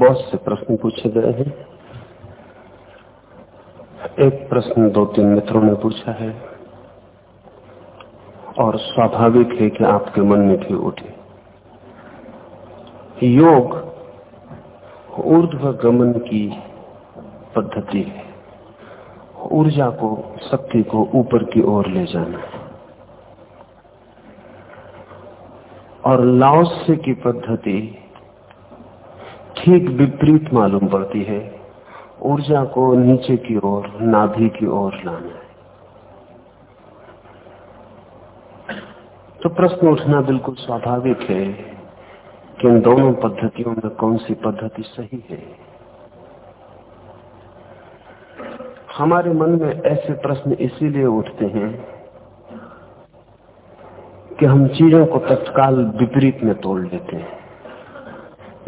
बहुत से प्रश्न पूछे गए हैं। एक प्रश्न दो तीन मित्रों ने पूछा है और स्वाभाविक है कि आपके मन में भी उठे। योग ऊर्ध्व गमन की पद्धति है। ऊर्जा को, शक्ति को ऊपर की ओर ले जाना और लाओस्य की पद्धति ठीक विपरीत मालूम पड़ती है। ऊर्जा को नीचे की ओर, नाभि की ओर लाना है। तो प्रश्न उठना बिल्कुल स्वाभाविक है कि इन दोनों पद्धतियों में कौन सी पद्धति सही है। हमारे मन में ऐसे प्रश्न इसीलिए उठते हैं कि हम चीज़ों को तत्काल विपरीत में तोड़ लेते हैं।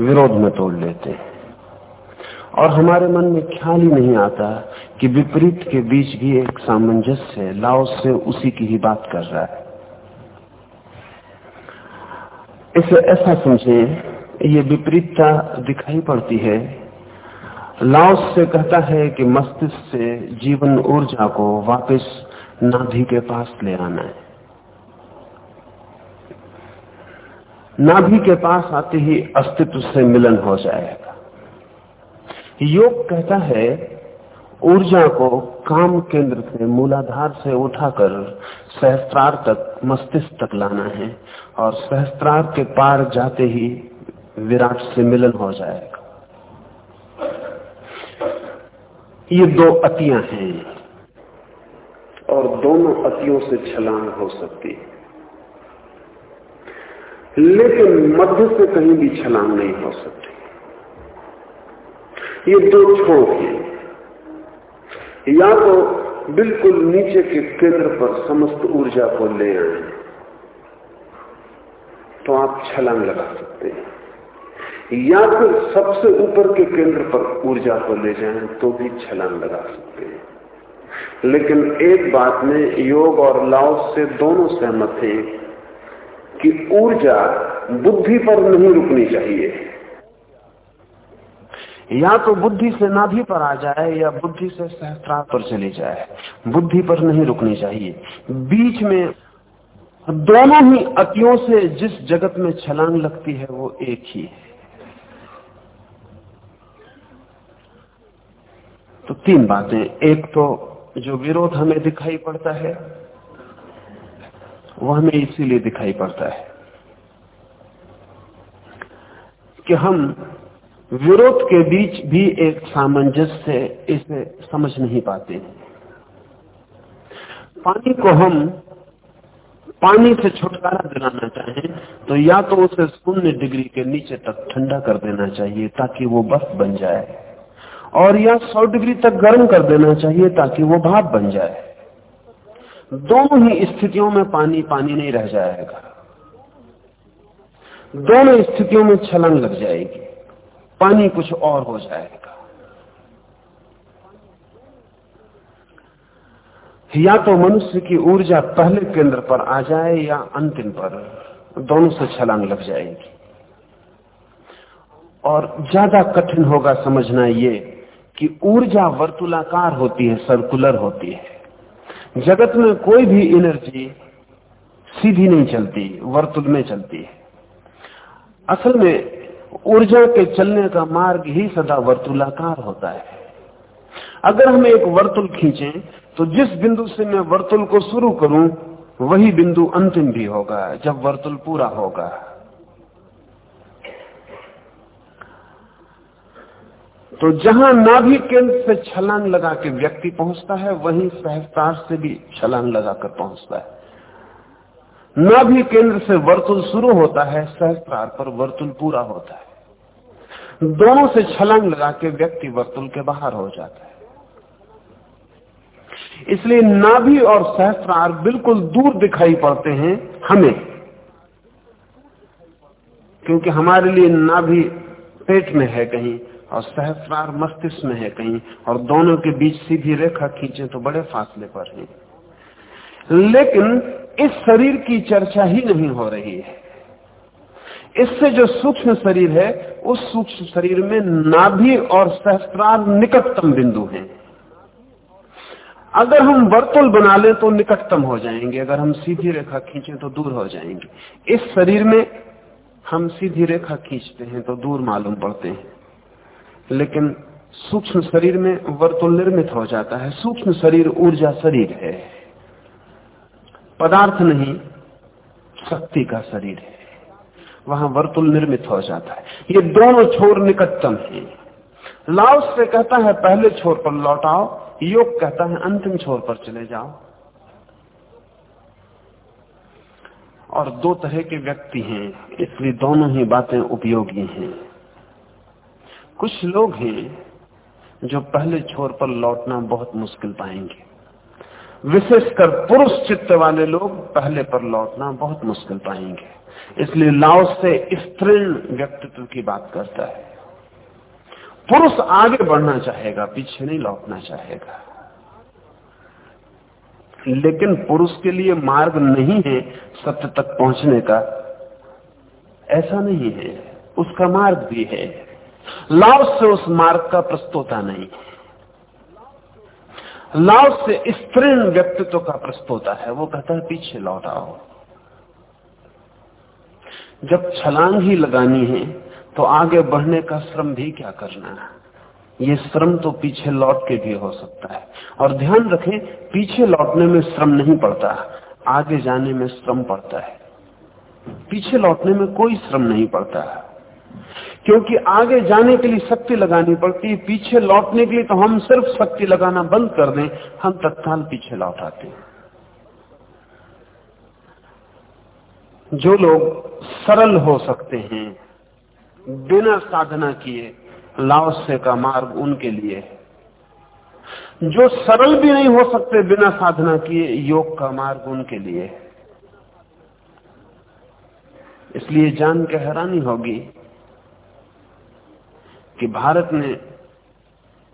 विरोध में तोड़ लेते हैं। और हमारे मन में ख्याल ही नहीं आता कि विपरीत के बीच भी एक सामंजस्य है लाओ से उसी की ही बात कर रहा है। इसे ऐसा समझे, ये विपरीतता दिखाई पड़ती है। लाओस से कहता है कि मस्तिष्क से जीवन ऊर्जा को वापस नाभि के पास ले आना है। नाभि के पास आते ही अस्तित्व से मिलन हो जाएगा। योग कहता है, ऊर्जा को काम केंद्र से मूलाधार से उठाकर सहस्त्रार तक, मस्तिष्क तक लाना है और सहस्त्रार के पार जाते ही विराट से मिलन हो जाएगा। ये दो अतियाँ हैं। और दोनों अतियों से छलांग हो सकती है। लेकिन मध्य से कहीं भी छलांग नहीं हो सकती। ये दो छोर हैं। या तो बिल्कुल नीचे के केंद्र पर समस्त ऊर्जा को ले आए तो आप छलांग लगा सकते हैं। या फिर सबसे ऊपर के केंद्र पर ऊर्जा को ले जाएँ तो भी छलांग लगा सकते हैं। लेकिन एक बात में योग और लाओ से दोनों सहमत हैं कि ऊर्जा बुद्धि पर नहीं रुकनी चाहिए। या तो बुद्धि से नाभि पर आ जाए या बुद्धि से सहस्त्रार पर चली जाए, बुद्धि पर नहीं रुकनी चाहिए। बीच में दोनों ही अतियों से जिस जगत में छलांग लगती है, वो एक ही है। तो तीन बातें। एक तो जो विरोध हमें दिखाई पड़ता है वो हमें इसीलिए दिखाई पड़ता है कि हम विरोध के बीच भी एक सामंजस्य से इसे समझ नहीं पाते। पानी को हम पानी से छुटकारा दिलाना चाहें तो या तो उसे शून्य डिग्री के नीचे तक ठंडा कर देना चाहिए ताकि वो बर्फ़ बन जाए, और या 100 डिग्री तक गर्म कर देना चाहिए ताकि वो भाप बन जाए। दोनों ही स्थितियों में पानी पानी नहीं रह जाएगा। दोनों स्थितियों में छलन लग जाएगी। पानी कुछ और हो जाएगा। या तो मनुष्य की ऊर्जा पहले केंद्र पर आ जाए या अंतिम पर। दोनों से छलांग लग जाएगी। और ज़्यादा कठिन होगा समझना ये कि ऊर्जा वर्तुलाकार होती है, सर्कुलर होती है। जगत में कोई भी एनर्जी सीधी नहीं चलती, वर्तुल में चलती है। असल में ऊर्जा के चलने का मार्ग ही सदा वर्तुलाकार होता है। अगर हम एक वर्तुल खींचें तो जिस बिंदु से मैं वर्तुल को शुरू करूँ, वही बिंदु अंतिम भी होगा, जब वर्तुल पूरा होगा। तो जहाँ नाभि केंद्र से छलांग लगा के व्यक्ति पहुँचता है, वहीं सहस्तार से भी छलांग लगाकर पहुँचता है। नाभि केंद्र से वर्तुल शुरू होता है, सहस्त्रार पर वर्तुल पूरा होता है। दोनों से छलांग लगा के व्यक्ति वर्तुल के बाहर हो जाता है। इसलिए नाभि और सहस्त्रार बिल्कुल दूर दिखाई पड़ते हैं हमें, क्योंकि हमारे लिए नाभि पेट में है कहीं। और सहस्रार मस्तिष्क में है कहीं, और दोनों के बीच सीधी रेखा खींचे तो बड़े फासले पर है। लेकिन इस शरीर की चर्चा ही नहीं हो रही है। इससे जो सूक्ष्म शरीर है, उस सूक्ष्म शरीर में नाभि और सहस्त्रार निकटतम बिंदु हैं। अगर हम वर्तुल बना लें तो निकटतम हो जाएँगे, अगर हम सीधी रेखा खींचे तो दूर हो जाएँगे। इस शरीर में हम सीधी रेखा खींचते हैं तो दूर मालूम पड़ते हैं। लेकिन सूक्ष्म शरीर में वर्तुल निर्मित हो जाता है। सूक्ष्म शरीर ऊर्जा शरीर है। पदार्थ नहीं, शक्ति का शरीर है। वहाँ वर्तुल निर्मित हो जाता है। ये दोनों छोर निकटतम है। लाओस से कहता है, पहले छोर पर लौटाओ, योग कहता है, अंतिम छोर पर चले जाओ। और दो तरह के व्यक्ति हैं। इसलिए दोनों ही बातें उपयोगी हैं। कुछ लोग हैं जो पहले छोर पर लौटना बहुत मुश्किल पाएँगे। विशेषकर पुरुष चित्त वाले लोग पहले पर लौटना बहुत मुश्किल पाएँगे। इसलिए लाओ से स्त्रीण व्यक्तित्व की बात करता है। पुरुष आगे बढ़ना चाहेगा, पीछे नहीं लौटना चाहेगा। लेकिन पुरुष के लिए मार्ग नहीं है सत्य तक पहुँचने का। ऐसा नहीं है, उसका मार्ग भी है। लाव से उस मार्ग का प्रस्तोता नहीं है। लाव से स्त्रीण व्यक्तित्व का प्रस्तोता है। वो कहता है, पीछे लौट आओ। जब छलांग ही लगानी है तो आगे बढ़ने का श्रम भी क्या करना है? ये श्रम तो पीछे लौट के भी हो सकता है। और ध्यान रखें, पीछे लौटने में श्रम नहीं पड़ता। आगे जाने में श्रम पड़ता है। पीछे लौटने में कोई श्रम नहीं पड़ता। क्योंकि आगे जाने के लिए शक्ति लगानी पड़ती है। पीछे लौटने के लिए तो हम सिर्फ़ शक्ति लगाना बंद कर दें, हम तत्काल पीछे लौट आते हैं। जो लोग सरल हो सकते हैं, बिना साधना किए लाओसे का मार्ग उनके लिए। जो सरल भी नहीं हो सकते, बिना साधना किए योग का मार्ग उनके लिए। इसलिए जान के हैरानी होगी कि भारत ने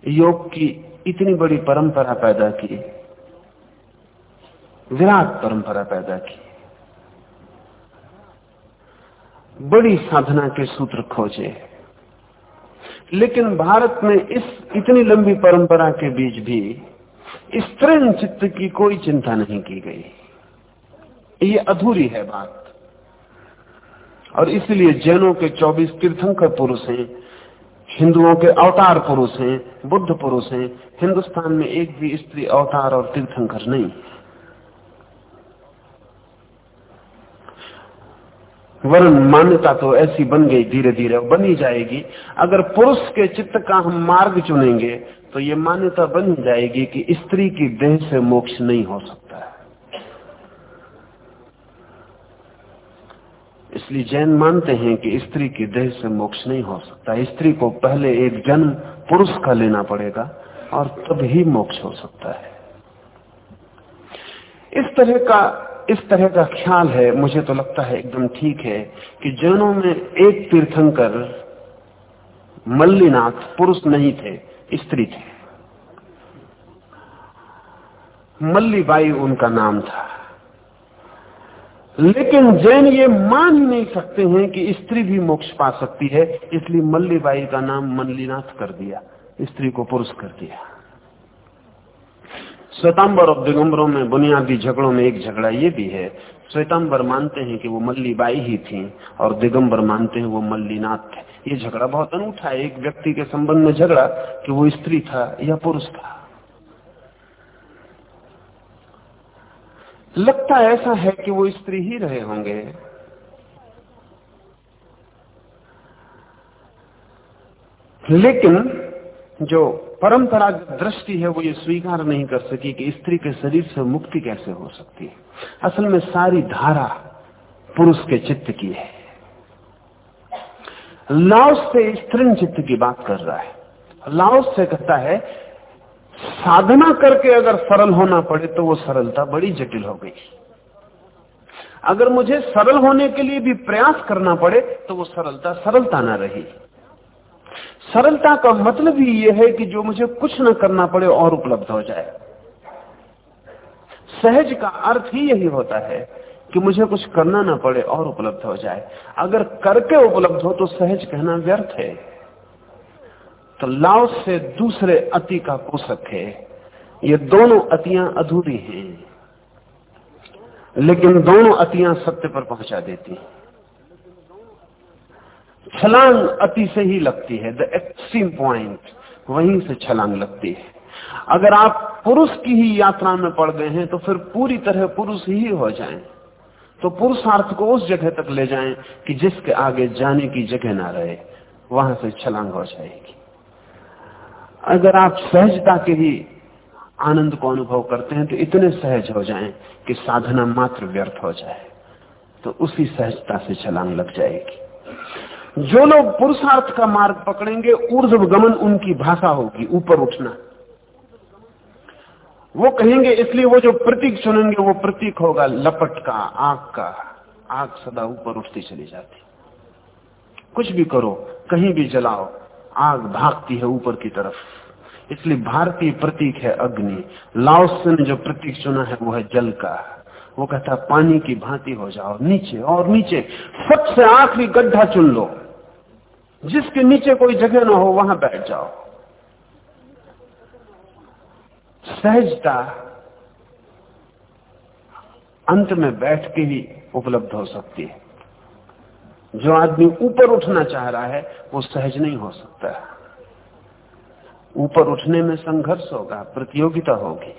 योग की इतनी बड़ी परंपरा पैदा की, विराट परंपरा पैदा की। बड़ी साधना के सूत्र खोजे। लेकिन भारत में इस इतनी लंबी परंपरा के बीच भी स्त्रीण चित्त की कोई चिंता नहीं की गई। ये अधूरी है बात। और इसलिए जैनों के 24 तीर्थंकर पुरुष हैं हिंदुओं के अवतार पुरुष हैं, बुद्ध पुरुष हैं, हिंदुस्तान में एक भी स्त्री अवतार और तीर्थंकर नहीं। वर्ण मान्यता तो ऐसी बन गई धीरे धीरे बनी जाएगी। अगर पुरुष के चित्त का हम मार्ग चुनेंगे तो ये मान्यता बन जाएगी कि स्त्री की देह से मोक्ष नहीं हो सकता है। इसलिए जैन मानते हैं कि स्त्री की देह से मोक्ष नहीं हो सकता। स्त्री को पहले एक जन्म पुरुष का लेना पड़ेगा और तब ही मोक्ष हो सकता है। इस तरह का, इस तरह का ख्याल है, मुझे तो लगता है एकदम ठीक है कि जैनों में एक तीर्थंकर मल्लीनाथ पुरुष नहीं थे, स्त्री थे। मल्लीबाई उनका नाम था। लेकिन जैन ये मान नहीं सकते हैं कि स्त्री भी मोक्ष पा सकती है, इसलिए मल्लीबाई का नाम मल्लीनाथ कर दिया, स्त्री को पुरुष कर दिया। श्वेतांबर और दिगंबरों में, बुनियादी झगड़ों में एक झगड़ा ये भी है, श्वेतांबर मानते हैं कि वो मल्लीबाई ही थी, और दिगंबर मानते हैं वो मल्लीनाथ थे। ये झगड़ा बहुत अनूठा है, एक व्यक्ति के संबंध में झगड़ा कि वो स्त्री था या पुरुष था। लगता ऐसा है कि वो स्त्री ही रहे होंगे। लेकिन जो परंपरागत दृष्टि है, वो ये स्वीकार नहीं कर सकी कि स्त्री के शरीर से मुक्ति कैसे हो सकती है। असल में सारी धारा पुरुष के चित्त की है। लाओस से स्त्रीण चित्त की बात कर रहा है। लाओस से कहता है साधना करके अगर सरल होना पड़े तो वो सरलता बड़ी जटिल हो गई। अगर मुझे सरल होने के लिए भी प्रयास करना पड़े तो वो सरलता सरलता ना रही। सरलता का मतलब ही यह है कि जो मुझे कुछ ना करना पड़े और उपलब्ध हो जाए। सहज का अर्थ ही यही होता है कि मुझे कुछ करना ना पड़े और उपलब्ध हो जाए। अगर करके उपलब्ध हो तो सहज कहना व्यर्थ है। तो लाओ से दूसरे अति का पोषक है। ये दोनों अतियाँ अधूरी हैं। लेकिन दोनों अतियाँ सत्य पर पहुँचा देती हैं। छलांग अति से ही लगती है द एक्सट्रीम पॉइंट वहीं से छलांग लगती है। अगर आप पुरुष की ही यात्रा में पड़ गए हैं तो फिर पूरी तरह पुरुष ही हो जाएँ। तो पुरुषार्थ को उस जगह तक ले जाएँ कि जिसके आगे जाने की जगह ना रहे, वहाँ से छलांग हो जाएगी। अगर आप सहजता के ही आनंद को अनुभव करते हैं तो इतने सहज हो जाएँ कि साधना मात्र व्यर्थ हो जाए तो उसी सहजता से छलांग लग जाएगी। जो लोग पुरुषार्थ का मार्ग पकड़ेंगे, ऊर्ध्व गमन उनकी भाषा होगी, ऊपर उठना। वो कहेंगे, इसलिए वो जो प्रतीक चुनेंगे, वो प्रतीक होगा, लपट का, आग का। आग सदा ऊपर उठती चली जाती। कुछ भी करो, कहीं भी जलाओ आग भागती है ऊपर की तरफ़। इसलिए भारतीय प्रतीक है अग्नि। लाओस ने जो प्रतीक चुना है, वो है जल का। वो कहता है, पानी की भांति हो जाओ, नीचे और नीचे। सबसे आखिरी गड्ढा चुन लो। जिसके नीचे कोई जगह ना हो, वहाँ बैठ जाओ। सहजता अंत में बैठ के ही उपलब्ध हो सकती है। जो आदमी ऊपर उठना चाह रहा है, वो सहज नहीं हो सकता। ऊपर उठने में संघर्ष होगा, प्रतियोगिता होगी।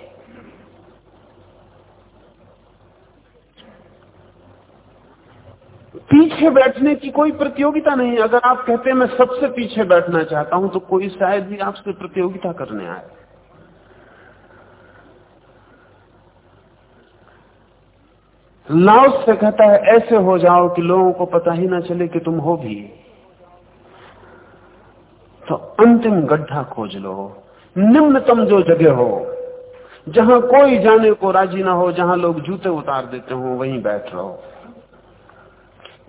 पीछे बैठने की कोई प्रतियोगिता नहीं। अगर आप कहते हैं, मैं सबसे पीछे बैठना चाहता हूँ तो कोई शायद भी आपसे प्रतियोगिता करने आए। लाओस से कहता है, ऐसे हो जाओ कि लोगों को पता ही ना चले कि तुम हो भी। तो अंतिम गड्ढा खोज लो। निम्नतम जो जगह हो, जहाँ कोई जाने को राज़ी ना हो, जहाँ लोग जूते उतार देते हो, वहीं बैठ रहो।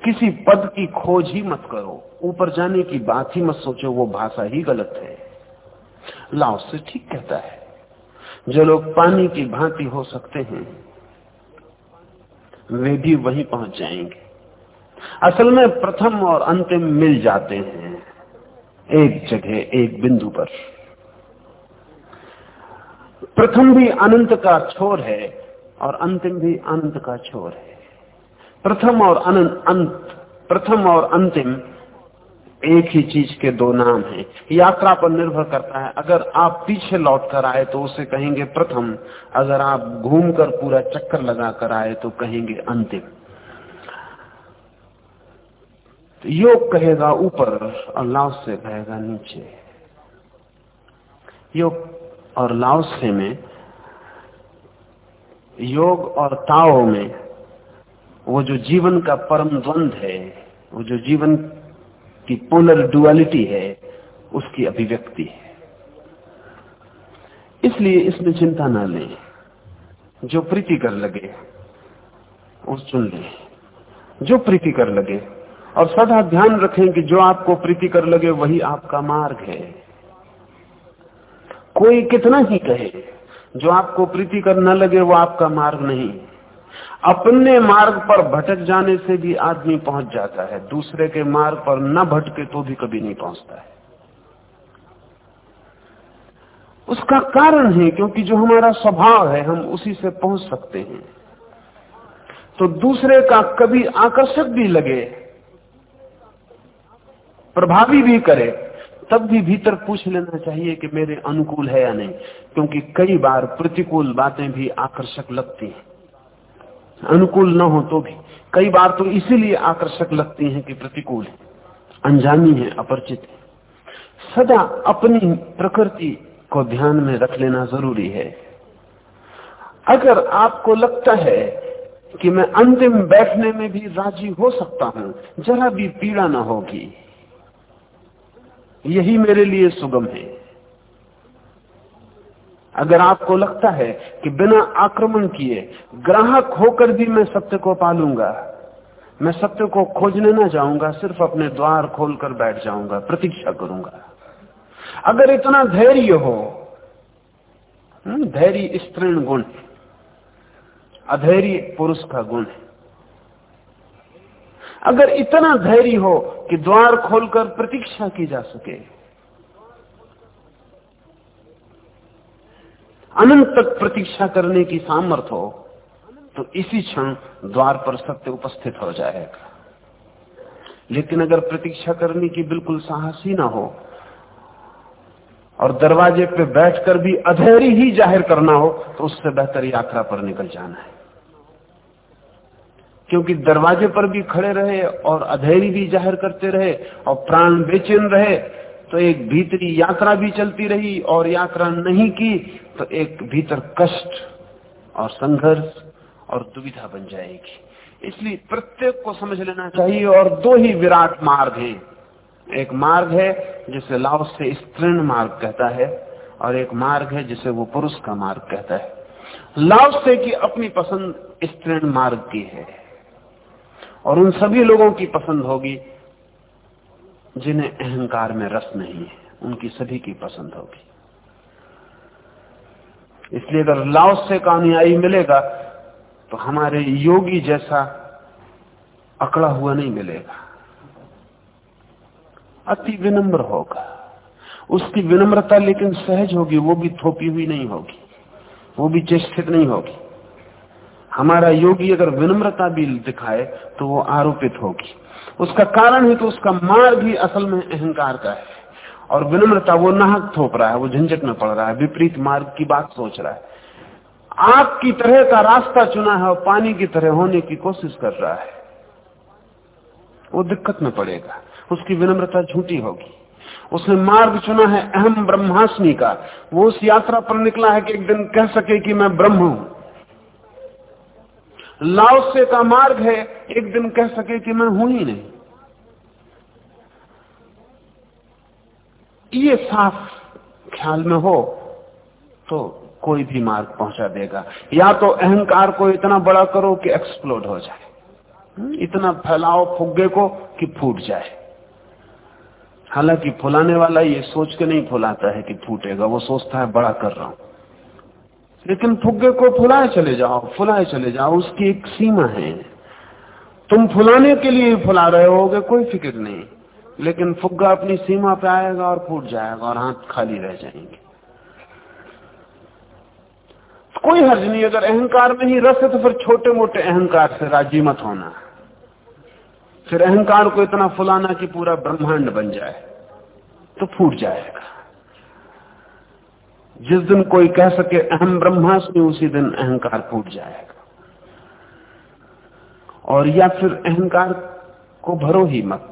किसी पद की खोज ही मत करो। ऊपर जाने की बात ही मत सोचो, वो भाषा ही गलत है। लाओस से ठीक कहता है, जो लोग पानी की भांति हो सकते हैं वे भी वहीं पहुँच जाएँगे। असल में प्रथम और अंतिम मिल जाते हैं एक जगह, एक बिंदु पर। प्रथम भी अनंत का छोर है और अंतिम भी अनंत का छोर है। प्रथम और अनंत प्रथम और अंतिम एक ही चीज़ के दो नाम हैं। यात्रा पर निर्भर करता है। अगर आप पीछे लौट कर आए तो उसे कहेंगे प्रथम। अगर आप घूमकर पूरा चक्कर लगा कर आए तो कहेंगे अंतिम। तो योग कहेगा ऊपर और लाव से कहेगा नीचे। योग और लाव से में योग और ताओ में वो जो जीवन का परम द्वंद है, वो जो जीवन की पोलर डुअलिटी है, उसकी अभिव्यक्ति है। इसलिए इसमें चिंता ना लें। जो प्रीति कर लगे उस चुन ले। जो प्रीति कर लगे, और सदा ध्यान रखें कि जो आपको प्रीति कर लगे, वही आपका मार्ग है। कोई कितना ही कहे, जो आपको प्रीति कर न लगे, वो आपका मार्ग नहीं। अपने मार्ग पर भटक जाने से भी आदमी पहुँच जाता है। दूसरे के मार्ग पर न भटके तो भी कभी नहीं पहुँचता है। उसका कारण है, क्योंकि जो हमारा स्वभाव है, हम उसी से पहुँच सकते हैं। तो दूसरे का कभी आकर्षक भी लगे, प्रभावी भी करे, तब भी भीतर पूछ लेना चाहिए कि मेरे अनुकूल है या नहीं, क्योंकि कई बार प्रतिकूल बातें भी आकर्षक लगती हैं। अनुकूल न हो तो भी। कई बार तो इसीलिए आकर्षक लगती हैं कि प्रतिकूल है। अनजानी है, अपरिचित है। सदा अपनी प्रकृति को ध्यान में रख लेना ज़रूरी है। अगर आपको लगता है कि मैं अंतिम बैठने में भी राज़ी हो सकता हूँ, जरा भी पीड़ा ना होगी। यही मेरे लिए सुगम है। अगर आपको लगता है कि बिना आक्रमण किए ग्राहक होकर भी मैं सत्य को पालूँगा मैं सत्य को खोजने ना जाऊँगा सिर्फ़ अपने द्वार खोलकर बैठ जाऊँगा प्रतीक्षा करूँगा। अगर इतना धैर्य हो हम्म, धैर्य स्त्रीण गुण अधैर्य पुरुष का गुण है। अगर इतना धैर्य हो कि द्वार खोलकर प्रतीक्षा की जा सके अनंत तक प्रतीक्षा करने की सामर्थ हो तो इसी क्षण द्वार पर सत्य उपस्थित हो जाएगा। लेकिन अगर प्रतीक्षा करने की बिल्कुल साहस ही ना हो, और दरवाजे पे बैठकर भी अधेरी ही ज़ाहिर करना हो तो उससे बेहतर यात्रा पर निकल जाना है। क्योंकि दरवाजे पर भी खड़े रहे और अधेरी भी ज़ाहिर करते रहे और प्राण बेचैन रहे तो एक भीतरी यात्रा भी चलती रही और यात्रा नहीं की तो एक भीतर कष्ट और संघर्ष और दुविधा बन जाएगी। इसलिए प्रत्येक को समझ लेना चाहिए और दो ही विराट मार्ग हैं। एक मार्ग है जिसे लाओ से स्त्रीण मार्ग कहता है और एक मार्ग है जिसे वो पुरुष का मार्ग कहता है। लाओ से की अपनी पसंद स्त्रीण मार्ग की है और उन सभी लोगों की पसंद होगी जिन्हें अहंकार में रस नहीं है। उनकी सभी की पसंद होगी। इसलिए अगर लाओ से का मिलेगा तो हमारे योगी जैसा अकड़ा हुआ नहीं मिलेगा। अति विनम्र होगा। उसकी विनम्रता लेकिन सहज होगी, वो भी थोपी हुई नहीं होगी। वो भी चेष्टित नहीं होगी। हमारा योगी अगर विनम्रता भी दिखाए तो वो आरोपित होगी। उसका कारण है तो उसका मार्ग भी असल में अहंकार का है। और विनम्रता, वो नाहक थोप रहा है, वो झंझट में पड़ रहा है, विपरीत मार्ग की बात सोच रहा है। आग की तरह का रास्ता चुना है और पानी की तरह होने की कोशिश कर रहा है। वो दिक्कत में पड़ेगा, उसकी विनम्रता झूठी होगी। उसने मार्ग चुना है अहम ब्रह्मास्मि का। वो उस यात्रा पर निकला है कि एक दिन कह सके कि मैं ब्रह्म हूँ। लाओसे का मार्ग है, एक दिन कह सके कि मैं हूँ ही नहीं। ये साफ़ ख्याल में हो तो कोई भी मार्ग पहुँचा देगा। या तो अहंकार को इतना बड़ा करो कि एक्सप्लोड हो जाए। इतना फैलाओ फुग्गे को कि फूट जाए। हालाँकि फुलाने वाला ये सोच के नहीं फुलाता है कि फूटेगा, वो सोचता है, बड़ा कर रहा हूँ। लेकिन फुग्गे को फुलाए चले जाओ, फुलाए चले जाओ, उसकी एक सीमा है। तुम फुलाने के लिए फुला रहे होगे, कोई फ़िक्र नहीं। लेकिन फुग्गा अपनी सीमा पे आएगा और फूट जाएगा और हाथ खाली रह जाएँगे। कोई हर्ज नहीं, अगर अहंकार में ही रस है तो फिर छोटे मोटे अहंकार से राज़ी मत होना। फिर अहंकार को इतना फुलाना कि पूरा ब्रह्मांड बन जाए तो फूट जाएगा। जिस दिन कोई कह सके, अहम ब्रह्मास्मि, उसी दिन अहंकार फूट जाएगा। और या फिर अहंकार को भरो ही मत।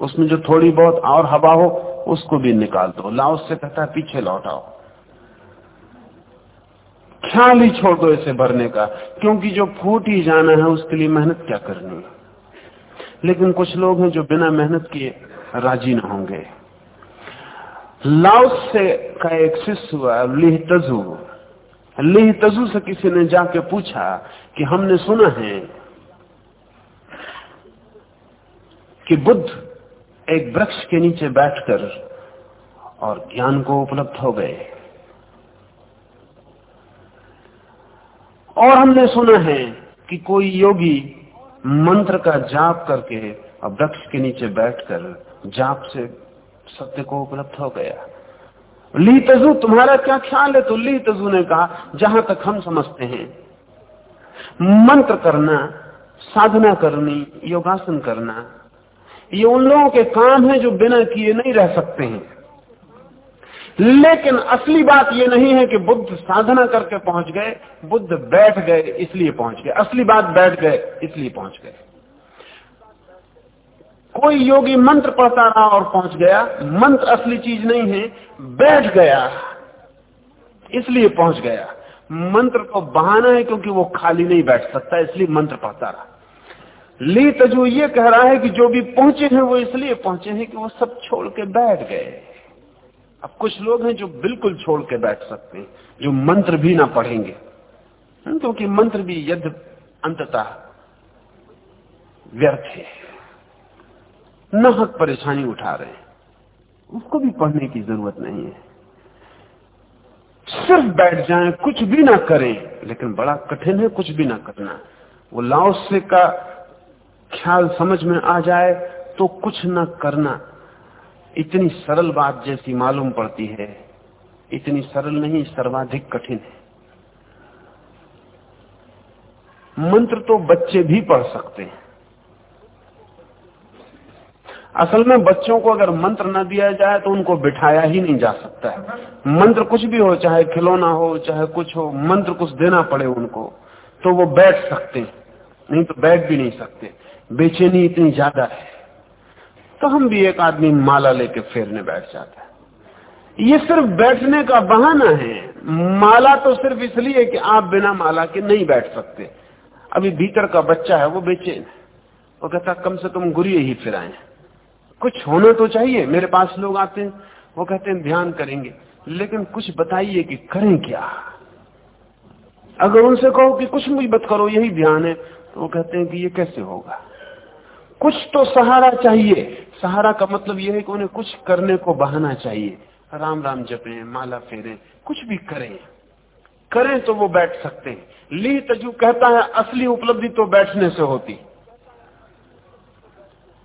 उसमें जो थोड़ी बहुत और हवा हो, उसको भी निकाल दो। लाओ से कहता है, पीछे लौटाओ ख्याल ही छोड़ दो इसे भरने का, क्योंकि जो फूट ही जाना है, उसके लिए मेहनत क्या करनी है? लेकिन कुछ लोग हैं जो बिना मेहनत किए राज़ी ना होंगे। लाउस से का एक शिष्य हुआ लिह तजु लिह तजु से किसी ने जाके पूछा कि हमने सुना है कि बुद्ध एक वृक्ष के नीचे बैठकर और ज्ञान को उपलब्ध हो गए। और हमने सुना है कि कोई योगी मंत्र का जाप करके और वृक्ष के नीचे बैठकर जाप से सत्य को उपलब्ध हो गया। ली तजू तुम्हारा क्या ख्याल है? तो ली तजू ने कहा, जहाँ तक हम समझते हैं, मंत्र करना, साधना करनी, योगासन करना ये उन लोगों के काम है जो बिना किए नहीं रह सकते हैं। लेकिन असली बात यह नहीं है कि बुद्ध साधना करके पहुँच गए, बुद्ध बैठ गए, इसलिए पहुँच गए। असली बात बैठ गए, इसलिए पहुँच गए। कोई योगी मंत्र पढ़ता रहा और पहुँच गया, मंत्र असली चीज़ नहीं है, बैठ गया, इसलिए पहुँच गया। मंत्र को बहाना है क्योंकि वो खाली नहीं बैठ सकता, इसलिए मंत्र पढ़ता रहा। ली तजु ये कह रहा है कि जो भी पहुँचे हैं, वो इसलिए पहुँचे हैं कि वो सब छोड़ के बैठ गए। अब कुछ लोग हैं जो बिल्कुल छोड़ के बैठ सकते हैं, जो मंत्र भी ना पढ़ेंगे। क्योंकि तो मंत्र भी यद अंततः व्यर्थ है। न हक परेशानी उठा रहे हैं। उसको भी पढ़ने की ज़रूरत नहीं है। सिर्फ़ बैठ जाएँ, कुछ भी ना करें, लेकिन बड़ा कठिन है कुछ भी ना करना। वो लाओसे का ख्याल समझ में आ जाए तो कुछ न करना। इतनी सरल बात जैसी मालूम पड़ती है। इतनी सरल नहीं, सर्वाधिक कठिन है। मंत्र तो बच्चे भी पढ़ सकते हैं। असल में बच्चों को अगर मंत्र न दिया जाए तो उनको बिठाया ही नहीं जा सकता है। मंत्र कुछ भी हो, चाहे खिलौना हो, चाहे कुछ हो, मंत्र कुछ देना पड़े उनको तो वो बैठ सकते नहीं तो बैठ भी नहीं सकते। बेचैनी इतनी ज़्यादा है। तो हम भी एक आदमी माला लेके फेरने बैठ जाता है। ये सिर्फ़ बैठने का बहाना है। माला तो सिर्फ़ इसलिए कि आप बिना माला के नहीं बैठ सकते। अभी भीतर का बच्चा है, वो बेचैन है। वो कहता, कम से कम गुरिये ही फिराए। कुछ होना तो चाहिए, मेरे पास लोग आते हैं। वो कहते हैं, ध्यान करेंगे। लेकिन कुछ बताइए कि करें क्या? अगर उनसे कहो कि कुछ मुझे बत करो, यही ध्यान है। तो वो कहते हैं कि ये कैसे होगा? कुछ तो सहारा चाहिए। सहारा का मतलब यह है कि उन्हें कुछ करने को बहाना चाहिए। राम राम जपे, माला फेरे, कुछ भी करें। करें तो वो बैठ सकते हैं। ली तजू कहता है, असली उपलब्धि तो बैठने से होती।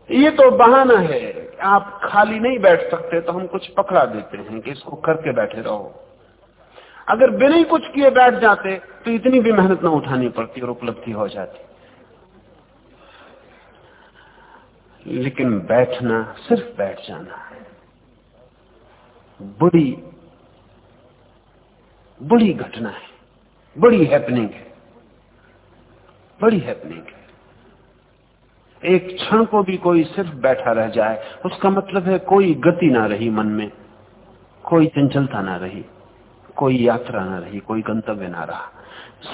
ये तो बहाना है। आप खाली नहीं बैठ सकते तो हम कुछ पकड़ा देते हैं कि इसको करके बैठे रहो। अगर बिना ही कुछ किए बैठ जाते तो इतनी भी मेहनत ना उठानी पड़ती और उपलब्धि हो जाती। लेकिन बैठना, सिर्फ़ बैठ जाना है। बड़ी बड़ी घटना है। बड़ी हैपनिंग है। बड़ी हैपनिंग है। एक क्षण को भी कोई सिर्फ़ बैठा रह जाए, उसका मतलब है कोई गति ना रही मन में, कोई चंचलता ना रही, कोई यात्रा ना रही, कोई गंतव्य ना रहा।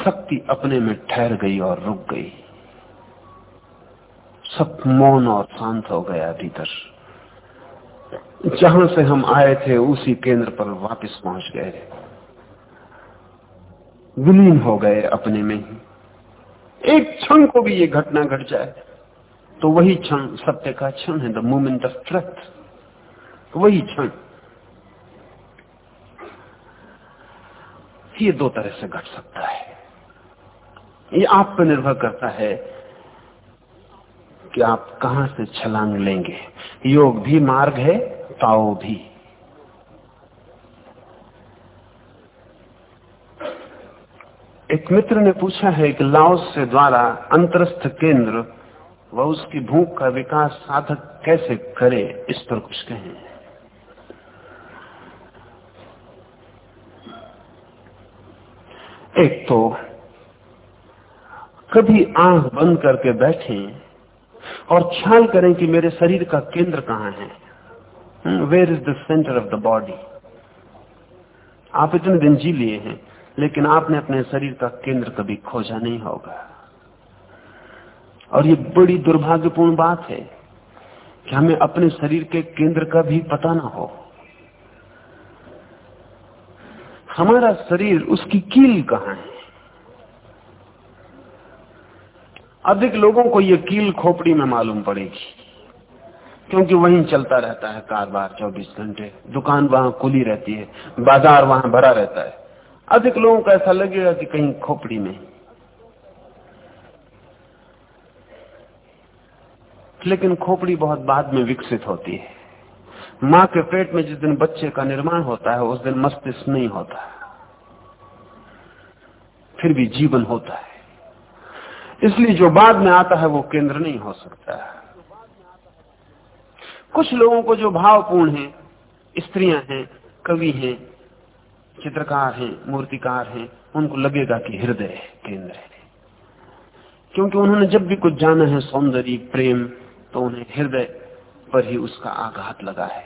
शक्ति अपने में ठहर गई और रुक गई। सब मौन और शांत हो गया भीतर। जहाँ से हम आए थे, उसी केंद्र पर वापस पहुँच गए। विलीन हो गए अपने में। ही एक क्षण को भी ये घटना घट जाए तो वही क्षण, सत्य का क्षण है द मोमेंट ऑफ़ ट्रथ वही क्षण। ये दो तरह से घट सकता है। ये आप पर निर्भर करता है कि आप कहाँ से छलांग लेंगे? योग भी मार्ग है, ताओ भी। एक मित्र ने पूछा है कि लाओस से द्वारा अंतरस्थ केंद्र व उसकी भूख का विकास साधक कैसे करे? इस पर कुछ कहें। एक तो कभी आँख बंद करके बैठें और ख्याल करें कि मेरे शरीर का केंद्र कहाँ है? Where is the centre of the body आप इतने दिन जी लिए हैं, लेकिन आपने अपने शरीर का केंद्र कभी खोजा नहीं होगा। और ये बड़ी दुर्भाग्यपूर्ण बात है कि हमें अपने शरीर के केंद्र का भी पता ना हो। हमारा शरीर उसकी कील कहाँ है? अधिक लोगों को यह कील खोपड़ी में मालूम पड़ेगी। क्योंकि वहीं चलता रहता है कारोबार 24 घंटे। दुकान वहाँ खुली रहती है, बाज़ार वहाँ भरा रहता है। अधिक लोगों को ऐसा लगेगा कि कहीं खोपड़ी में। लेकिन खोपड़ी बहुत बाद में विकसित होती है। माँ के पेट में जिस दिन बच्चे का निर्माण होता है, उस दिन मस्तिष्क नहीं होता। फिर भी जीवन होता है। इसलिए जो बाद में आता है वो केंद्र नहीं हो सकता है। कुछ लोगों को जो भावपूर्ण है, स्त्रियाँ हैं, कवि हैं, चित्रकार हैं, मूर्तिकार हैं, उनको लगेगा कि हृदय केंद्र है। क्योंकि उन्होंने जब भी कुछ जाना है, सौंदर्य, प्रेम तो उन्हें हृदय पर ही उसका आघात लगा है।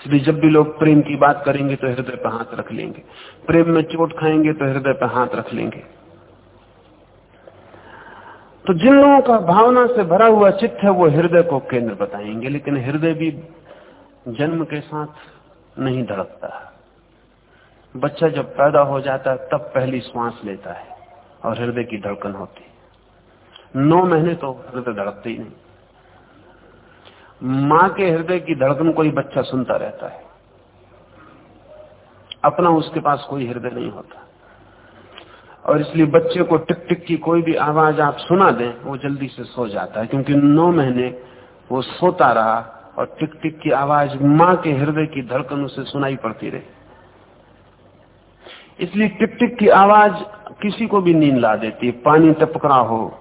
इसलिए जब भी लोग प्रेम की बात करेंगे तो हृदय पर हाथ रख लेंगे। प्रेम में चोट खाएँगे तो हृदय पर हाथ रख लेंगे। तो जिन लोगों का भावना से भरा हुआ चित्त है, वो हृदय को केंद्र बताएँगे। लेकिन हृदय भी जन्म के साथ नहीं धड़कता। बच्चा जब पैदा हो जाता है, तब पहली श्वास लेता है और हृदय की धड़कन होती नौ महीने तो हृदय धड़कते ही नहीं। माँ के हृदय की धड़कन कोई बच्चा सुनता रहता है। अपना उसके पास कोई हृदय नहीं होता। और इसलिए बच्चे को टिक टिक की कोई भी आवाज़ आप सुना दें, वो जल्दी से सो जाता है। क्योंकि नौ महीने वो सोता रहा और टिक टिक की आवाज़ माँ के हृदय की धड़कन उसे सुनाई पड़ती रही। इसलिए टिक टिक की आवाज़ किसी को भी नींद ला देती है। पानी टपक रहा हो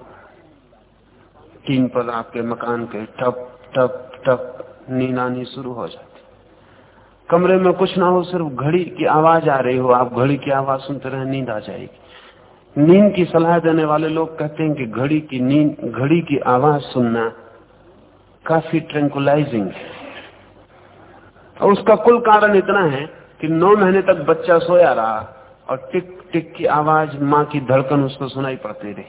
तीन पर आपके मकान के टप टप टप, नींद आनी शुरू हो जाती। कमरे में कुछ ना हो, सिर्फ़ घड़ी की आवाज़ आ रही हो। आप घड़ी की आवाज़ सुनते रहे, नींद आ जाएगी। नींद की सलाह देने वाले लोग कहते हैं कि घड़ी की नींद, घड़ी की आवाज़ सुनना काफ़ी ट्रेंकुलाइजिंग है। और उसका कुल कारण इतना है कि नौ महीने तक बच्चा सोया रहा और टिक टिक की आवाज़, माँ की धड़कन उसको सुनाई पड़ती रही।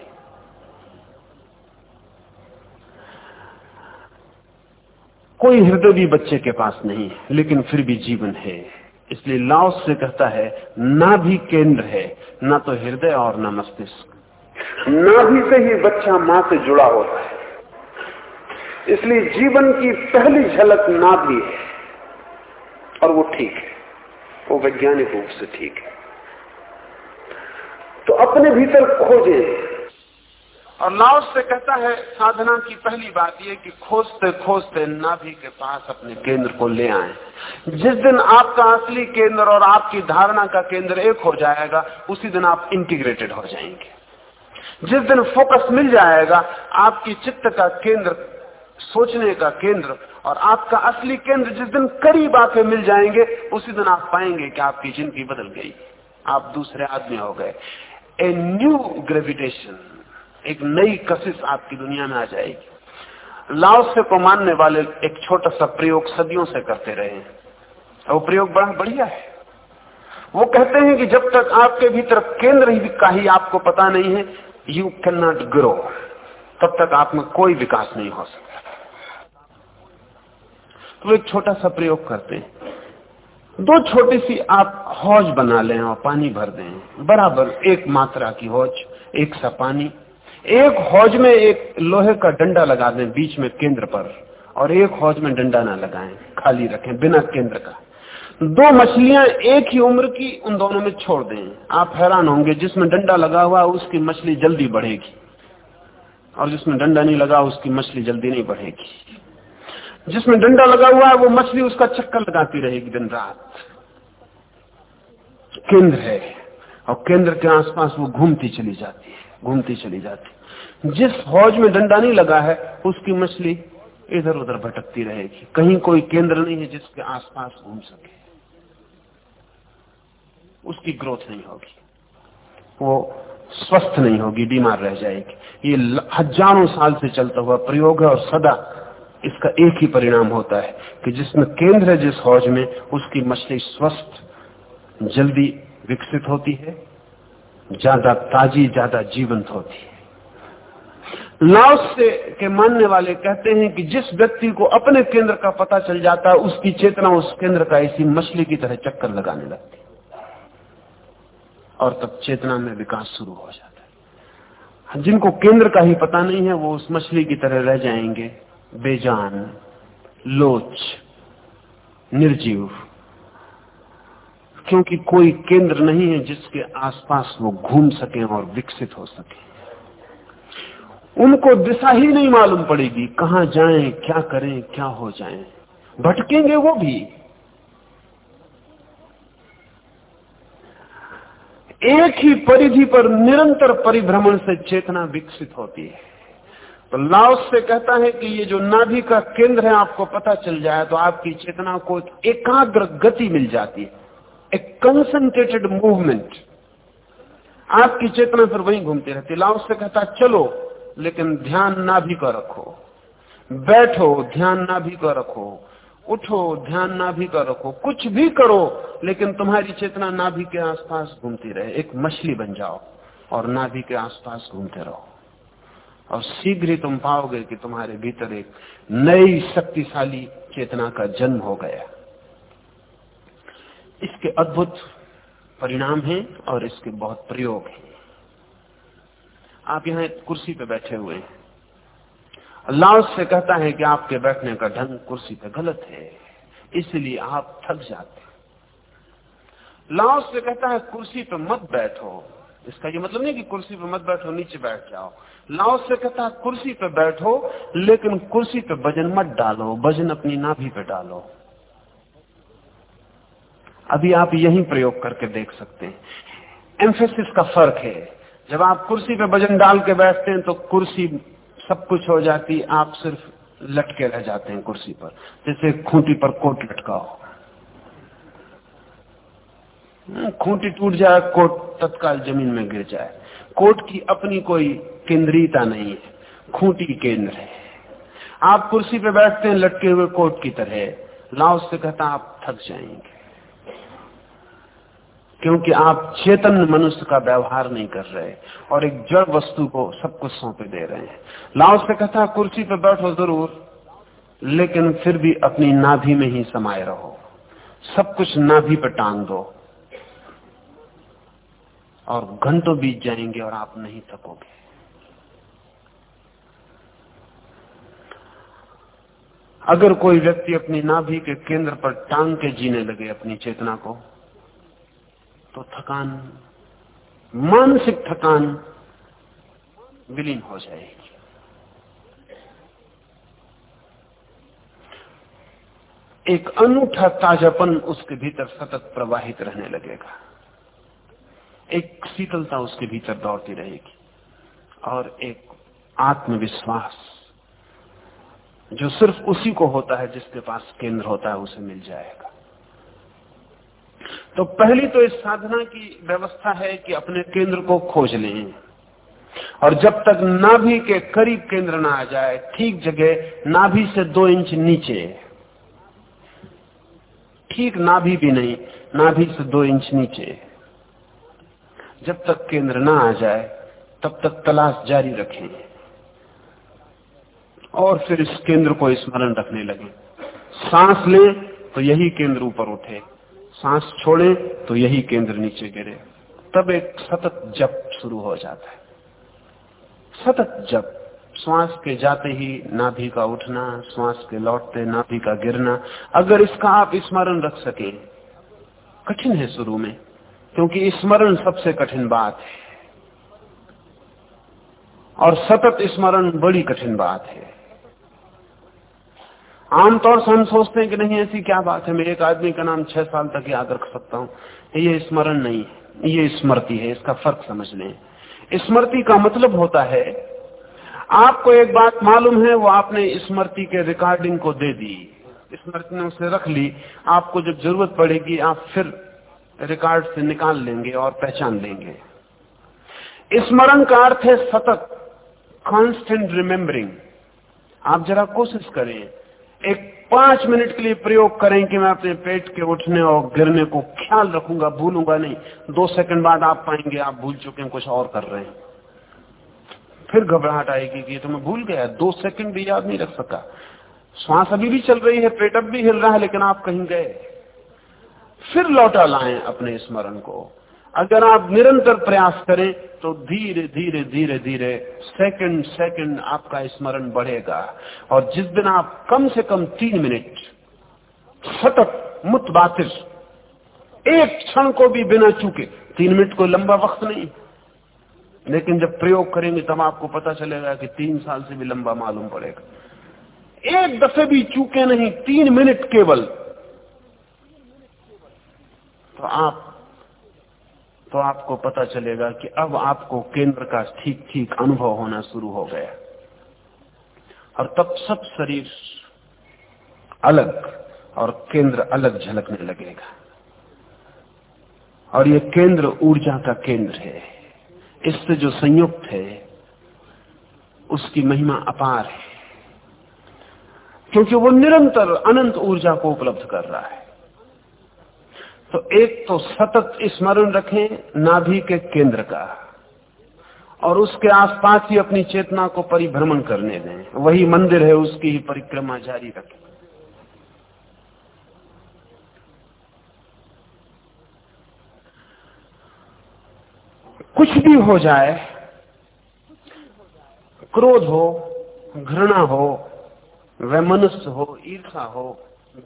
कोई हृदय भी बच्चे के पास नहीं है, लेकिन फिर भी जीवन है। इसलिए लाओस से कहता है, ना भी केंद्र है, ना तो हृदय और ना मस्तिष्क। ना भी से ही बच्चा माँ से जुड़ा होता है। इसलिए जीवन की पहली झलक ना भी है, और वो ठीक है। वो वैज्ञानिक रूप से ठीक है। तो अपने भीतर खोजें। और लाओस से कहता है, साधना की पहली बात यह कि खोजते खोजते नाभि के पास अपने केंद्र को ले आए। जिस दिन आपका असली केंद्र और आपकी धारणा का केंद्र एक हो जाएगा, उसी दिन आप इंटीग्रेटेड हो जाएँगे। जिस दिन फोकस मिल जाएगा, आपकी चित्त का केंद्र, सोचने का केंद्र और आपका असली केंद्र जिस दिन करीब आके मिल जाएँगे, उसी दिन आप पाएँगे कि आपकी ज़िंदगी बदल गई। आप दूसरे आदमी हो गए। ए न्यू ग्रेविटेशन एक नई कशिश आपकी दुनिया में आ जाएगी। लाओसे को मानने वाले एक छोटा सा प्रयोग सदियों से करते रहे हैं। वो प्रयोग बड़ा बढ़िया है। वो कहते हैं कि जब तक आपके भीतर केंद्र ही का ही आपको पता नहीं है यू कैन नॉट ग्रो तब तक आप में कोई विकास नहीं हो सकता। तो एक छोटा सा प्रयोग करते हैं। दो छोटी सी आप हौज बना लें और पानी भर दें। बराबर एक मात्रा की हौज, एक सा पानी। एक हौज में एक लोहे का डंडा लगा दें बीच में केंद्र पर, और एक हौज में डंडा ना लगाएँ, खाली रखें, बिना केंद्र का। दो मछलियाँ एक ही उम्र की, उन दोनों में छोड़ दें। आप हैरान होंगे, जिसमें डंडा लगा हुआ, उसकी मछली जल्दी बढ़ेगी। और जिसमें डंडा नहीं लगा, उसकी मछली जल्दी नहीं बढ़ेगी। जिसमें डंडा लगा हुआ है वो मछली उसका चक्कर लगाती रहेगी दिन रात। केंद्र है, और केंद्र के आसपास वो घूमती चली जाती है, घूमती चली जाती जिस हौज में डंडा नहीं लगा है, उसकी मछली इधर उधर भटकती रहेगी। कहीं कोई केंद्र नहीं है जिसके आसपास घूम सके। उसकी ग्रोथ नहीं होगी। वो स्वस्थ नहीं होगी, बीमार रह जाएगी। ये हज़ारों साल से चलता हुआ प्रयोग है और सदा इसका एक ही परिणाम होता है कि जिसमें केंद्र है जिस हौज में, उसकी मछली स्वस्थ, जल्दी विकसित होती है, ज़्यादा ताजी, ज़्यादा जीवंत होती है। लाओस से के मानने वाले कहते हैं कि जिस व्यक्ति को अपने केंद्र का पता चल जाता है, उसकी चेतना उस केंद्र का इसी मछली की तरह चक्कर लगाने लगती और तब चेतना में विकास शुरू हो जाता है। जिनको केंद्र का ही पता नहीं है, वो उस मछली की तरह रह जाएँगे। बेजान, लोच, निर्जीव। क्योंकि कोई केंद्र नहीं है जिसके आसपास वो घूम सके और विकसित हो सके। उनको दिशा ही नहीं मालूम पड़ेगी, कहा जाएँ, क्या करें, क्या हो जाएँ। भटकेंगे वो भी। एक ही परिधि पर निरंतर परिभ्रमण से चेतना विकसित होती है। तो लाओस से कहता है कि ये जो नाभि का केंद्र है, आपको पता चल जाए तो आपकी चेतना को एकाग्र गति मिल जाती है। एक कंसंट्रेटेड मूवमेंट आपकी चेतना फिर वहीं घूमती रहती लाओस से कहता चलो लेकिन ध्यान ना भी कर रखो। बैठो, ध्यान ना भी कर रखो। उठो, ध्यान ना भी कर रखो। कुछ भी करो, लेकिन तुम्हारी चेतना नाभि के आसपास घूमती रहे। एक मछली बन जाओ और नाभि के आसपास घूमते रहो। और शीघ्र ही तुम पाओगे कि तुम्हारे भीतर एक नई शक्तिशाली चेतना का जन्म हो गया। इसके अद्भुत परिणाम हैं और इसके बहुत प्रयोग हैं। आप यहाँ कुर्सी पे बैठे हुए हैं। अल्लाह से कहता है कि आपके बैठने का ढंग कुर्सी पे गलत है, इसलिए आप थक जाते लाओस से कहता है, कुर्सी पे मत बैठो। इसका ये मतलब नहीं कि कुर्सी पे मत बैठो, नीचे बैठ जाओ। लाओ से कहता है, कुर्सी पे बैठो, लेकिन कुर्सी पे वज़न मत डालो, वज़न अपनी नाभि पे डालो। अभी आप यही प्रयोग करके देख सकते हैं। एम्फेसिस का फ़र्क है। जब आप कुर्सी पे वज़न डाल के बैठते हैं तो कुर्सी सब कुछ हो जाती आप सिर्फ़ लटके रह जाते हैं कुर्सी पर। जैसे खूंटी पर कोट लटका हो हम्म, खूंटी टूट जाए कोट तत्काल ज़मीन में गिर जाए। कोट की अपनी कोई केंद्रीयता नहीं है खूंटी केंद्र है। आप कुर्सी पे बैठते हैं लटके हुए कोट की तरह। लाओ से कहता आप थक जाएँगे। क्योंकि आप चेतन मनुष्य का व्यवहार नहीं कर रहे और एक जड़ वस्तु को सब कुछ सौंपे दे रहे हैं। लाओ से कहता, कुर्सी पर बैठो ज़रूर, लेकिन फिर भी अपनी नाभि में ही समाये रहो। सब कुछ नाभि पर टांग दो और घंटों बीत जाएँगे और आप नहीं थकोगे। अगर कोई व्यक्ति अपनी नाभि के केंद्र पर टांग के जीने लगे अपनी चेतना को तो थकान, मानसिक थकान विलीन हो जाएगी। एक अनूठा ताजापन उसके भीतर सतत प्रवाहित रहने लगेगा। एक शीतलता उसके भीतर दौड़ती रहेगी। और एक आत्मविश्वास जो सिर्फ़ उसी को होता है जिसके पास केंद्र होता है, उसे मिल जाएगा। तो पहली तो इस साधना की व्यवस्था है कि अपने केंद्र को खोज लें। और जब तक नाभि के करीब केंद्र ना आ जाए, ठीक जगह नाभि से दो इंच नीचे। ठीक नाभि भी नहीं, नाभि से दो इंच नीचे। जब तक केंद्र ना आ जाए, तब तक तलाश जारी रखें। और फिर इस केंद्र को स्मरण रखने लगे। सांस ले तो यही केंद्र ऊपर उठे। सांस छोड़े तो यही केंद्र नीचे गिरे। तब एक सतत जप शुरू हो जाता है। सतत जप। श्वास के जाते ही नाभि का उठना, श्वास के लौटते नाभि का गिरना। अगर इसका आप स्मरण रख सके, कठिन है शुरू में, क्योंकि स्मरण सबसे कठिन बात है। और सतत स्मरण बड़ी कठिन बात है। आमतौर से हम सोचते हैं कि नहीं, ऐसी क्या बात है? मैं एक आदमी का नाम छह साल तक याद रख सकता हूँ। ये स्मरण नहीं है। ये स्मृति है। इसका फ़र्क समझ लें स्मृति का मतलब होता है, आपको एक बात मालूम है, वो आपने स्मृति के रिकॉर्डिंग को दे दी। स्मृति ने उसे रख ली। आपको जब ज़रूरत पड़ेगी, आप फिर रिकॉर्ड से निकाल लेंगे और पहचान लेंगे। स्मरण का अर्थ है सतत कांस्टेंट रिमेम्बरिंग आप जरा कोशिश करें। एक पाँच मिनट के लिए प्रयोग करें कि मैं अपने पेट के उठने और गिरने को ख्याल रखूँगा, भूलूँगा नहीं। दो सेकंड बाद आप पाएँगे आप भूल चुके हैं, कुछ और कर रहे हैं। फिर घबराहट आएगी कि तो मैं भूल गया। दो सेकंड भी याद नहीं रख सका। श्वास अभी भी चल रही है, पेट अब भी हिल रहा है, लेकिन आप कहीं गए। फिर लौटा लाए अपने स्मरण को। अगर आप निरंतर प्रयास करें तो धीरे धीरे धीरे धीरे सेकंड सेकंड आपका स्मरण बढ़ेगा। और जिस दिन आप कम से कम तीन मिनट सतत मुतबातिर एक क्षण को भी बिना चूके, तीन मिनट को लंबा वक्त नहीं। लेकिन जब प्रयोग करेंगे, तब आपको पता चलेगा कि तीन साल से भी लंबा मालूम पड़ेगा। एक दफे भी चूके नहीं, तीन मिनट केवल। तो आप तो आपको पता चलेगा कि अब आपको केंद्र का ठीक ठीक अनुभव होना शुरू हो गया। और तब सब शरीर अलग और केंद्र अलग झलकने लगेगा। और ये केंद्र ऊर्जा का केंद्र है। इससे जो संयुक्त है, उसकी महिमा अपार है। क्योंकि वो निरंतर अनंत ऊर्जा को उपलब्ध कर रहा है। तो एक तो सतत स्मरण रखें, नाभि के केंद्र का। और उसके आसपास ही अपनी चेतना को परिभ्रमण करने दें। वही मंदिर है, उसकी ही परिक्रमा जारी रखें। कुछ भी हो जाए, क्रोध हो, घृणा हो वह मनुष्य हो ईर्षा हो,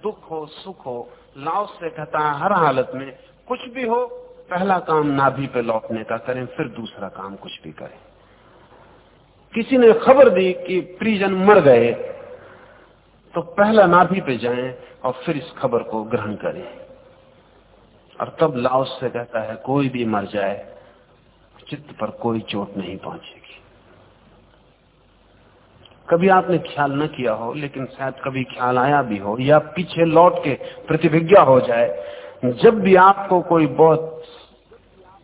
दुख हो, सुख हो लाओ से कहता है, हर हालत में कुछ भी हो, पहला काम नाभि पे लौटने का करें, फिर दूसरा काम कुछ भी करें। किसी ने खबर दी कि प्रिजन मर गए तो पहला नाभि पे जाएँ और फिर इस खबर को ग्रहण करें। और तब लाओस से कहता है, कोई भी मर जाए, चित्त पर कोई चोट नहीं पहुंचेगी। कभी आपने ख्याल न किया हो, लेकिन शायद कभी ख्याल आया भी हो, या पीछे लौट के प्रतिभिज्ञा हो जाए, जब भी आपको कोई बहुत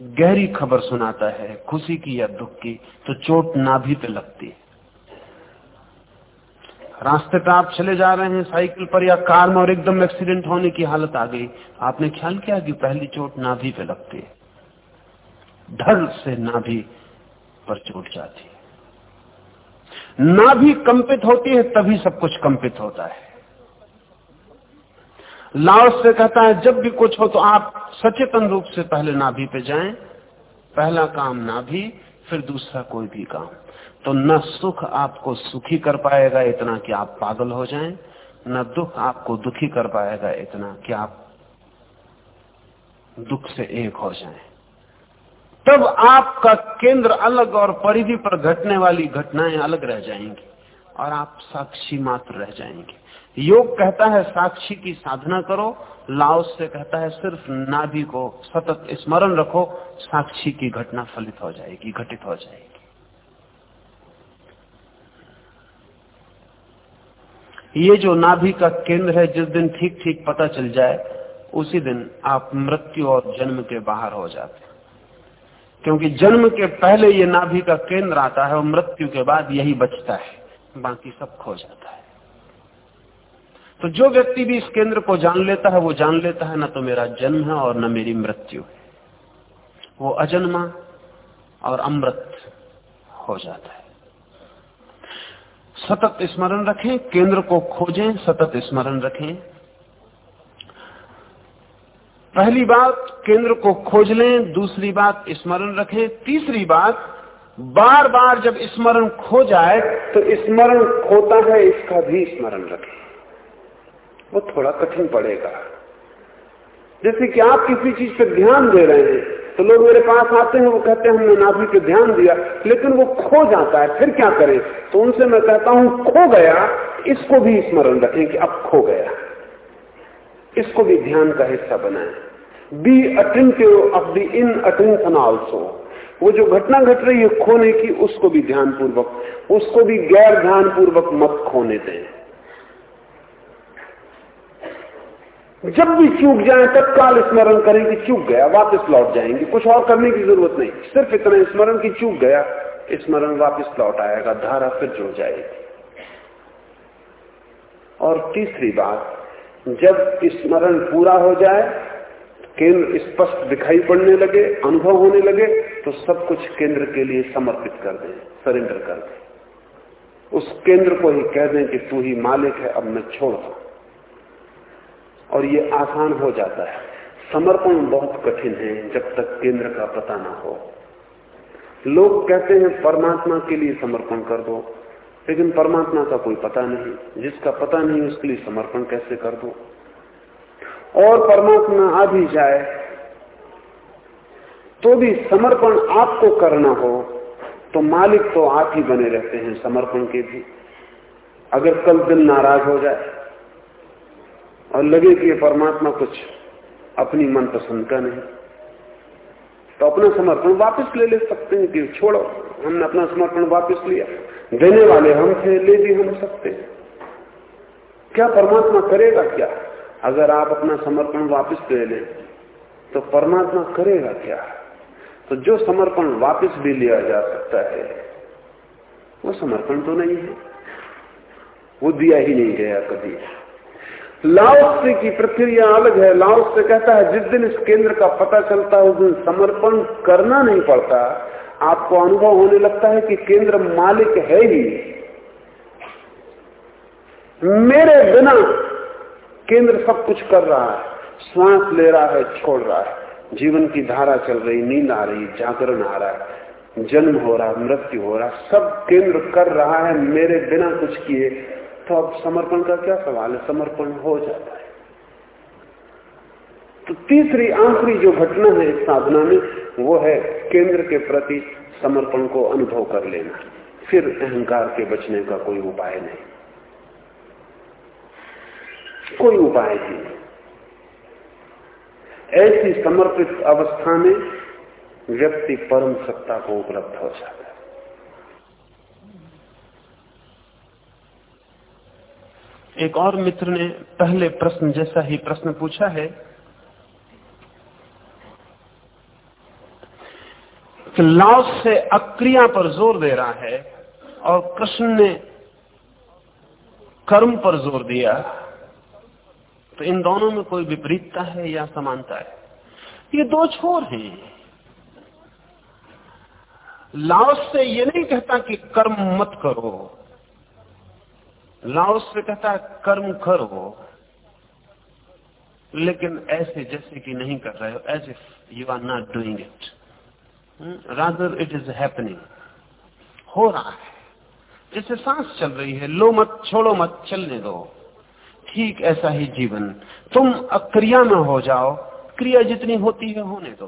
गहरी खबर सुनाता है, खुशी की या दुख की तो चोट नाभि पे लगती है। रास्ते पे आप चले जा रहे हैं, साइकिल पर या कार में और एकदम एक्सीडेंट होने की हालत आ गई, आपने ख्याल किया कि पहली चोट नाभि पे लगती है? धड़ से नाभि पर चोट जाती है नाभि कंपित होती है, तभी सब कुछ कंपित होता है। लाओस से कहता है, जब भी कुछ हो तो आप सचेतन रूप से पहले नाभि पे जाएँ। पहला काम नाभि, फिर दूसरा कोई भी काम। तो न सुख आपको सुखी कर पाएगा इतना कि आप पागल हो जाएँ, न दुख आपको दुखी कर पाएगा इतना कि आप दुख से एक हो जाएँ। तब आपका केंद्र अलग और परिधि पर घटने वाली घटनाएँ अलग रह जाएँगी और आप साक्षी मात्र रह जाएँगे। योग कहता है, साक्षी की साधना करो लाओस से कहता है, सिर्फ़ नाभि को सतत स्मरण रखो, साक्षी की घटना फलित हो जाएगी, घटित हो जाएगी। ये जो नाभि का केंद्र है, जिस दिन ठीक ठीक पता चल जाए, उसी दिन आप मृत्यु और जन्म के बाहर हो जाते क्योंकि जन्म के पहले ये नाभि का केंद्र आता है और मृत्यु के बाद यही बचता है। बाकी सब खो जाता है। तो जो व्यक्ति भी इस केंद्र को जान लेता है, वो जान लेता है, न तो मेरा जन्म है और न मेरी मृत्यु है। वो अजन्मा और अमृत हो जाता है। सतत स्मरण रखें, केंद्र को खोजें, सतत स्मरण रखें। पहली बात, केंद्र को खोज लें, दूसरी बात, स्मरण रखें, तीसरी बात बार बार जब स्मरण खो जाए तो स्मरण खोता है, इसका भी स्मरण रखें। वो थोड़ा कठिन पड़ेगा। जैसे कि आप किसी चीज़ पर ध्यान दे रहे हैं तो लोग मेरे पास आते हैं, वो कहते हैं, हमने नाभि पे ध्यान दिया, लेकिन वो खो जाता है, फिर क्या करें? तो उनसे मैं कहता हूँ, खो गया, इसको भी स्मरण रखें कि अब खो गया। इसको भी ध्यान का हिस्सा बनाए। Be attentive of the in attention also वो जो घटना घट रही है खोने की, उसको भी ध्यान पूर्वक उसको भी गैर ध्यान पूर्वक मत खोने दें। जब भी चूक जाए, तत्काल स्मरण करें कि चूक गया, वापस लौट जाएँगे। कुछ और करने की ज़रूरत नहीं। सिर्फ़ इतना स्मरण की चूक गया स्मरण वापस लौट आएगा, धारा फिर जुड़ जाएगी। और तीसरी बात, जब स्मरण पूरा हो जाए केंद्र स्पष्ट दिखाई पड़ने लगे, अनुभव होने लगे तो सब कुछ केंद्र के लिए समर्पित कर दें, सरेंडर कर दें। उस केंद्र को ही कह दें कि तू ही मालिक है, अब मैं छोड़ दू। और ये आसान हो जाता है। समर्पण बहुत कठिन है, जब तक केंद्र का पता ना हो। लोग कहते हैं, परमात्मा के लिए समर्पण कर दो, लेकिन परमात्मा का कोई पता नहीं। जिसका पता नहीं, उसके लिए समर्पण कैसे कर दो? और परमात्मा आ भी जाए तो भी समर्पण आपको करना हो तो मालिक तो आप ही बने रहते हैं समर्पण के भी। अगर कल दिल नाराज़ हो जाए और लगे कि परमात्मा कुछ अपनी मन पसंद का नहीं तो अपना समर्पण वापस ले ले सकते हैं कि छोड़ो, हमने अपना समर्पण वापस लिया। देने वाले हम थे, ले भी हम सकते हैं। क्या परमात्मा करेगा क्या? अगर आप अपना समर्पण वापस ले लें तो परमात्मा करेगा क्या? तो जो समर्पण वापस भी लिया जा सकता है, वो समर्पण तो नहीं है। वो दिया ही नहीं गया कभी। लाओस की प्रक्रिया अलग है। लाओस से कहता है, जिस दिन इस केंद्र का पता चलता है उस दिन समर्पण करना नहीं पड़ता। आपको अनुभव होने लगता है कि केंद्र मालिक है ही। मेरे बिना केंद्र सब कुछ कर रहा है श्वास ले रहा है, छोड़ रहा है। जीवन की धारा चल रही, नींद आ रही, जागरण आ रहा है। जन्म हो रहा है मृत्यु हो रहा, सब केंद्र कर रहा है, मेरे बिना कुछ किए। तो अब समर्पण का क्या सवाल है? समर्पण हो जाता है। तो तीसरी, आखिरी जो घटना है इस साधना में, वो है केंद्र के प्रति समर्पण को अनुभव कर लेना। फिर अहंकार के बचने का कोई उपाय नहीं। कोई उपाय नहीं। ऐसी समर्पित अवस्था में व्यक्ति परम सत्ता को उपलब्ध हो जाता है। एक और मित्र ने पहले प्रश्न, जैसा ही प्रश्न पूछा है, कि लाओस से अक्रिया पर ज़ोर दे रहा है और कृष्ण ने कर्म पर ज़ोर दिया। तो इन दोनों में कोई विपरीतता है या समानता है? ये दो छोर हैं। लाओस से ये नहीं कहता कि कर्म मत करो। लाओस से कहता है, कर्म करो। लेकिन ऐसे जैसे कि नहीं कर रहे हो as if you are not doing it rather it is happening हो रहा है। जैसे सांस चल रही है, लो मत, छोड़ो मत, चलने दो। ठीक ऐसा ही जीवन। तुम अक्रिया में हो जाओ, क्रिया जितनी होती है होने दो।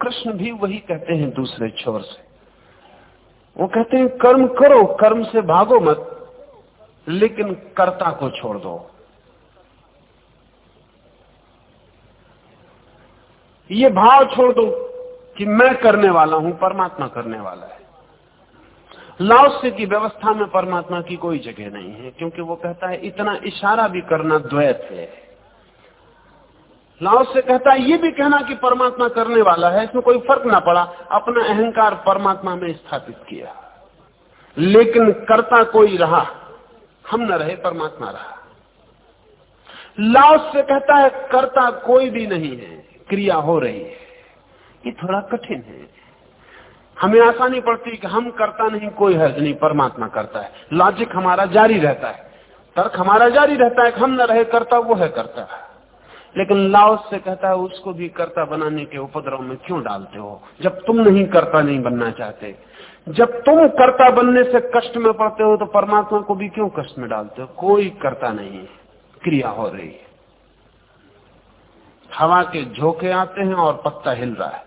कृष्ण भी वही कहते हैं दूसरे छोर से। वो कहते हैं, कर्म करो, कर्म से भागो मत, लेकिन कर्ता को छोड़ दो। ये भाव छोड़ दो कि मैं करने वाला हूँ, परमात्मा करने वाला है। लाओस्य की व्यवस्था में परमात्मा की कोई जगह नहीं है, क्योंकि वो कहता है, इतना इशारा भी करना द्वैत है। लाओस से कहता है, ये भी कहना कि परमात्मा करने वाला है, इसमें कोई फ़र्क ना पड़ा, अपना अहंकार परमात्मा में स्थापित किया। लेकिन करता कोई रहा, हम न रहे, परमात्मा रहा। लाओस से कहता है, करता कोई भी नहीं है, क्रिया हो रही है। ये थोड़ा कठिन है। हमें आसानी पड़ती है कि हम करता नहीं, कोई हर्ज नहीं, परमात्मा करता है। लॉजिक हमारा जारी रहता है। तर्क हमारा जारी रहता है हम न रहे, करता वो है करता। है लेकिन लाओस से कहता है, उसको भी कर्ता बनाने के उपद्रव में क्यों डालते हो? जब तुम नहीं, कर्ता नहीं बनना चाहते। जब तुम कर्ता बनने से कष्ट में पड़ते हो तो परमात्मा को भी क्यों कष्ट में डालते हो? कोई कर्ता नहीं है क्रिया हो रही। है हवा के झोंके आते हैं और पत्ता हिल रहा है।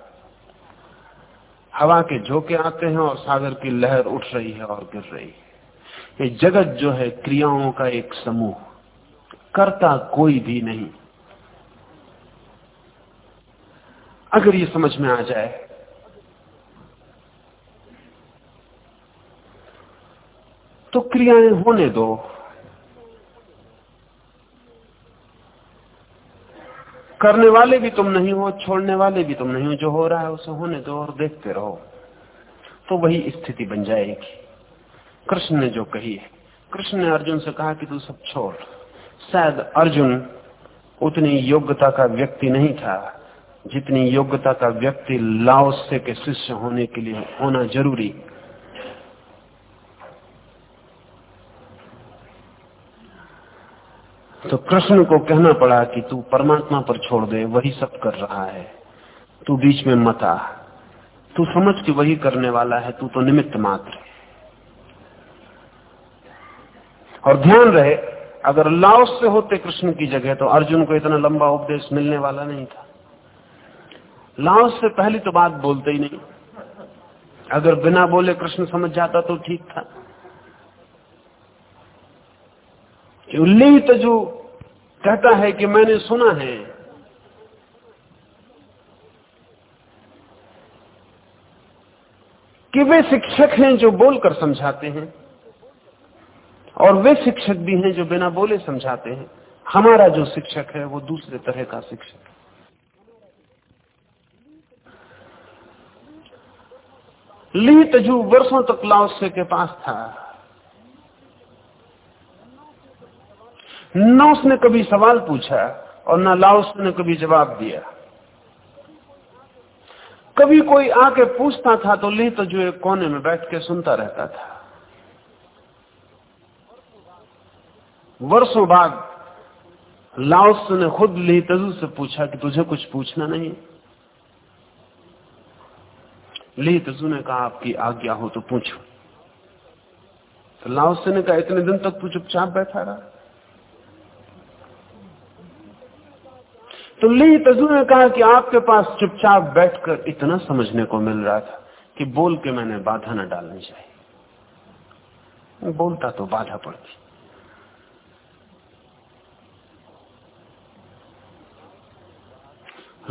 हवा के झोंके आते हैं और सागर की लहर उठ रही है और गिर रही है। ये जगत जो है क्रियाओं का एक समूह। करता कोई भी नहीं। अगर ये समझ में आ जाए तो क्रियाएँ होने दो। करने वाले भी तुम नहीं हो, छोड़ने वाले भी तुम नहीं हो, जो हो रहा है उसे होने दो और देखते रहो। तो वही स्थिति बन जाएगी। कृष्ण ने जो कही है, कृष्ण ने अर्जुन से कहा कि तू सब छोड़। शायद अर्जुन उतनी योग्यता का व्यक्ति नहीं था, जितनी योग्यता का व्यक्ति लाओसे के शिष्य होने के लिए होना ज़रूरी। तो कृष्ण को कहना पड़ा कि तू परमात्मा पर छोड़ दे, वही सब कर रहा है। तू बीच में मत आ। तू समझ कि वही करने वाला है, तू तो निमित्त मात्र है। और ध्यान रहे, अगर लाओस से होते कृष्ण की जगह तो अर्जुन को इतना लंबा उपदेश मिलने वाला नहीं था। लाओस से पहली तो बात बोलते ही नहीं। अगर बिना बोले कृष्ण समझ जाता तो ठीक था। उल्लेख जो कहता है कि मैंने सुना है। कि वे शिक्षक हैं जो बोलकर समझाते हैं, और वे शिक्षक भी हैं जो बिना बोले समझाते हैं। हमारा जो शिक्षक है, वो दूसरे तरह का शिक्षक है। ली तजू वर्षों तक लाओसे के पास था न उसने कभी सवाल पूछा और न लाओस ने कभी जवाब दिया। कभी कोई आके पूछता था तो ली तो जो एक कोने में बैठ के सुनता रहता था। वर्षों बाद लाओस ने खुद ली तजु से पूछा कि तुझे कुछ पूछना नहीं? ली तजु ने कहा, आपकी आज्ञा हो तो पूछो। तो लाओस ने कहा, इतने दिन तक तू चुपचाप बैठा रहा? तो ली तजू ने कहा कि आपके पास चुपचाप बैठकर इतना समझने को मिल रहा था कि बोल के मैंने बाधा न डालनी चाहिए। बोलता तो बाधा पड़ती।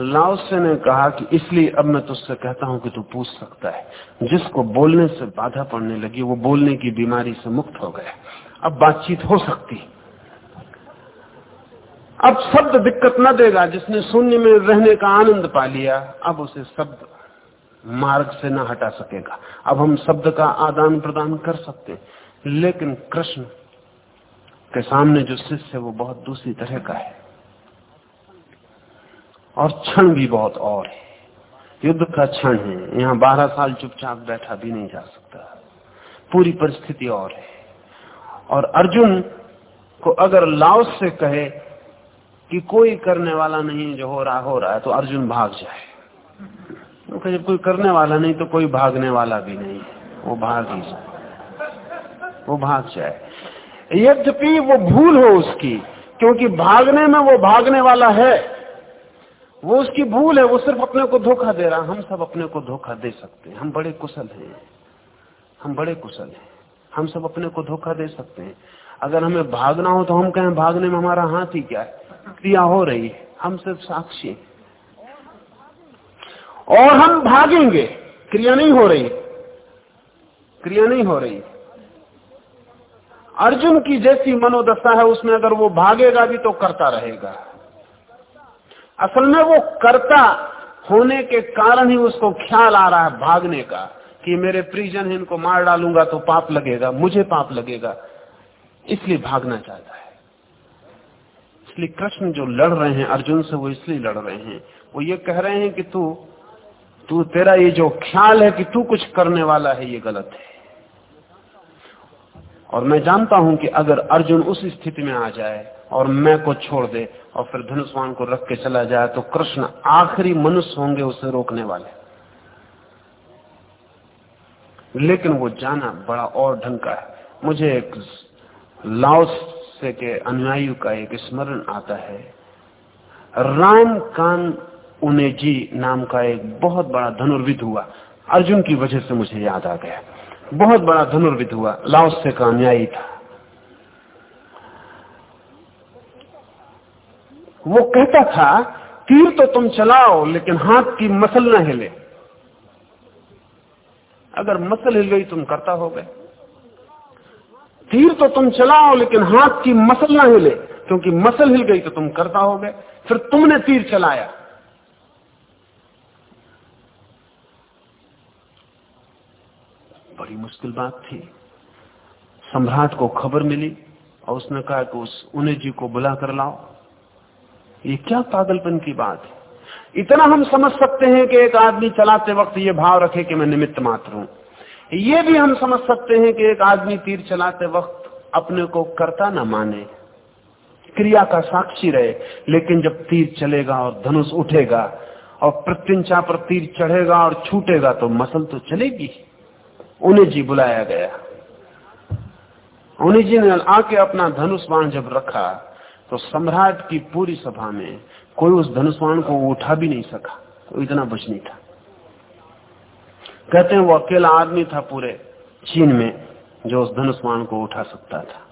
लाओसे ने कहा कि इसलिए अब मैं तुझसे कहता हूँ कि तू पूछ सकता है। जिसको बोलने से बाधा पड़ने लगी, वो बोलने की बीमारी से मुक्त हो गया। अब बातचीत हो सकती। अब शब्द दिक्कत न देगा, जिसने शून्य में रहने का आनंद पा लिया, अब उसे शब्द मार्ग से न हटा सकेगा। अब हम शब्द का आदान प्रदान कर सकते लेकिन कृष्ण के सामने जो शिष्य है, वो बहुत दूसरी तरह का है। और क्षण भी बहुत और है। युद्ध का क्षण है। यहाँ बारह साल चुपचाप बैठा भी नहीं जा सकता। पूरी परिस्थिति और है। और अर्जुन को अगर लाओस से कहे कि कोई करने वाला नहीं जो हो रहा हो रहा है तो अर्जुन भाग जाए। तो जब कोई करने वाला नहीं तो कोई भागने वाला भी नहीं वो भाग ही जाए। वो भाग जाए। यद्यपि वो भूल हो उसकी, क्योंकि भागने में वो भागने वाला है। वो उसकी भूल है, वो सिर्फ़ अपने को धोखा दे रहा हम सब अपने को धोखा दे सकते हैं। हम बड़े कुशल हैं। हम बड़े कुशल हैं। हम सब अपने को धोखा दे सकते हैं। अगर हमें भागना हो तो हम कहें, भागने में हमारा हाथ ही क्या है? क्रिया हो रही है। हम सिर्फ़ साक्षी और हम भागेंगे। क्रिया नहीं हो रही। क्रिया नहीं हो रही। अर्जुन की जैसी मनोदशा है, उसमें अगर वो भागेगा भी तो करता रहेगा। असल में वो करता होने के कारण ही उसको ख्याल आ रहा है भागने का, कि मेरे परिजन इनको मार डालूँगा तो पाप लगेगा, मुझे पाप लगेगा, इसलिए भागना चाहता है। इसलिए कृष्ण जो लड़ रहे हैं, अर्जुन से वो इसलिए लड़ रहे हैं। वो ये कह रहे हैं कि तू तू तेरा ये जो ख्याल है कि तू कुछ करने वाला है, ये गलत है। और मैं जानता हूँ कि अगर अर्जुन उस स्थिति में आ जाए और मैं को छोड़ दे और फिर धनुष्वान को रख के चला जाए तो कृष्ण आखिरी मनुष्य होंगे, उसे रोकने वाले। लेकिन वो जाना बड़ा और ढंग का है। मुझे एक लाओस से के अनुयायी का एक स्मरण आता है। राम कान उनेजी नाम का एक बहुत बड़ा धनुर्विद हुआ। अर्जुन की वजह से मुझे याद आ गया। बहुत बड़ा धनुर्विद हुआ। लाओस से का अनुयायी था। वो कहता था, तीर तो तुम चलाओ, लेकिन हाथ की मसल न हिले। अगर मसल हिल गई, तुम करता हो गए तीर तो तुम चलाओ, लेकिन हाथ की मसल ना हिले। क्योंकि मसल हिल गई तो तुम करता हो गए। फिर तुमने तीर चलाया। बड़ी मुश्किल बात थी। सम्राट को खबर मिली और उसने कहा कि उस उन्हें जी को बुला कर लाओ। ये क्या पागलपन की बात है? इतना हम समझ सकते हैं कि एक आदमी चलाते वक्त ये भाव रखे कि मैं निमित्त मात्र हूँ। ये भी हम समझ सकते हैं कि एक आदमी तीर चलाते वक्त अपने को करता ना माने, क्रिया का साक्षी रहे, लेकिन जब तीर चलेगा और धनुष उठेगा और प्रत्यंचा पर तीर चढ़ेगा और छूटेगा तो मसल तो चलेगी। उन्हें जी बुलाया गया। उन्हीं जी ने आके अपना धनुष बाण जब रखा तो सम्राट की पूरी सभा में कोई उस धनुष्वाण को उठा भी नहीं सका तो इतना बचनी था। कहते हैं वो अकेला आदमी था पूरे चीन में जो उस धनुष्वाण को उठा सकता था।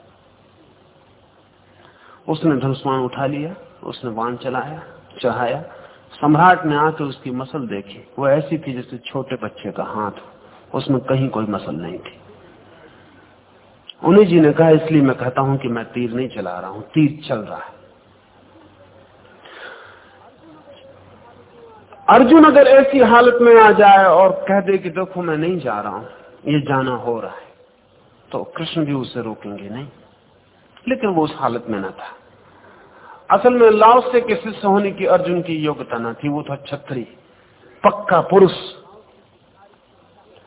उसने धनुष्वाण उठा लिया, उसने वाण चलाया, चढ़ाया। सम्राट ने आके उसकी मसल देखी। वो ऐसी थी जैसे छोटे बच्चे का हाथ उसमें कहीं कोई मसल नहीं थी। उन्हीं जी ने कहा, इसलिए मैं कहता हूँ कि मैं तीर नहीं चला रहा हूँ, तीर चल रहा है। अर्जुन अगर ऐसी हालत में आ जाए और कह दे कि देखो मैं नहीं जा रहा हूँ, ये जाना हो रहा है तो कृष्ण भी उसे रोकेंगे नहीं। लेकिन वो उस हालत में ना था। असल में लाओसे के शिष्य होने की अर्जुन की योग्यता न थी, वो था छत्री, पक्का पुरुष।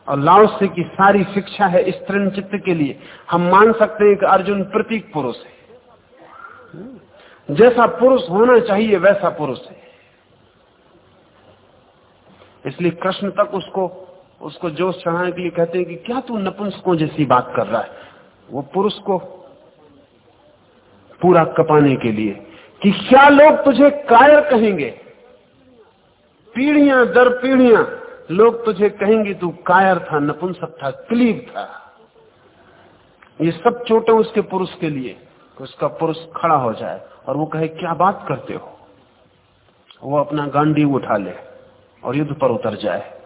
और लाओसे की सारी शिक्षा है तृण चित्त के लिए। हम मान सकते हैं कि अर्जुन प्रतीक पुरुष है। जैसा पुरुष होना चाहिए, वैसा पुरुष है। इसलिए कृष्ण तक उसको उसको जोश चढ़ाने के लिए कहते हैं कि क्या तू नपुंसकों जैसी बात कर रहा है? वो पुरुष को पूरा कपाने के लिए कि क्या लोग तुझे कायर कहेंगे? पीढ़ियाँ दर पीढ़ियाँ लोग तुझे कहेंगे तू कायर था, नपुंसक था क्लीब था। ये सब चोटें उसके पुरुष के लिए उसका पुरुष खड़ा हो जाए और वो कहे, क्या बात करते हो? वो अपना गांडी उठा ले। और युद्ध पर उतर जाए।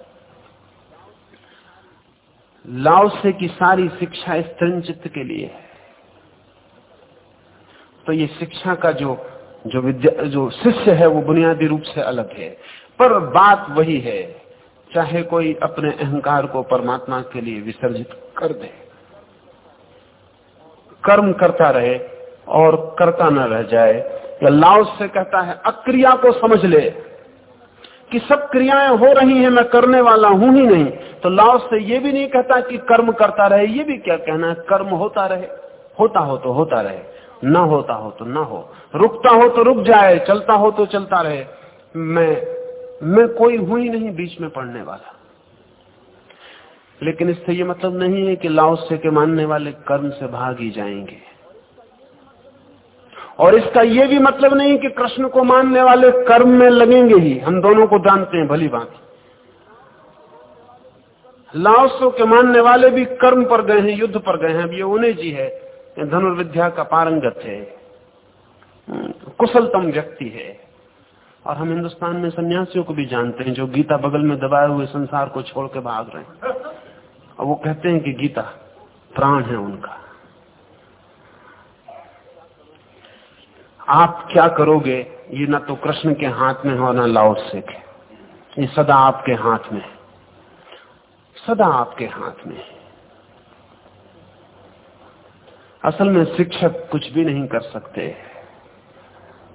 लाओसे की सारी शिक्षा स्त्रीन चित्त के लिए है। तो ये शिक्षा का जो जो विद्या, जो शिष्य है वो बुनियादी रूप से अलग है। पर बात वही है, चाहे कोई अपने अहंकार को परमात्मा के लिए विसर्जित कर दे। कर्म करता रहे और करता न रह जाए। या लाओस से कहता है, अक्रिया को समझ ले। कि सब क्रियाएँ हो रही हैं, मैं करने वाला हूँ ही नहीं। तो लाओस से ये भी नहीं कहता कि कर्म करता रहे, ये भी क्या कहना है? कर्म होता रहे। होता हो तो होता रहे। न होता हो तो न हो। रुकता हो तो रुक जाए, चलता हो तो चलता रहे। मैं मैं कोई हूँ ही नहीं बीच में पड़ने वाला। लेकिन इससे ये मतलब नहीं है कि लाओसे के मानने वाले कर्म से भाग ही जाएँगे। और इसका यह भी मतलब नहीं कि कृष्ण को मानने वाले कर्म में लगेंगे ही। हम दोनों को जानते हैं, भली बात लाओसो के मानने वाले भी कर्म पर गए हैं, युद्ध पर गए हैं। अब ये उन्हें जी है धनुर्विद्या का पारंगत है। कुशलतम व्यक्ति है। और हम हिंदुस्तान में सन्यासियों को भी जानते हैं, जो गीता बगल में दबाए हुए संसार को छोड़ के भाग रहे हैं। और वो कहते हैं कि गीता प्राण है उनका। आप क्या करोगे? ये ना तो कृष्ण के हाथ में हो, ना लाओ से के ये सदा आपके हाथ में है। सदा आपके हाथ में है। असल में शिक्षक कुछ भी नहीं कर सकते,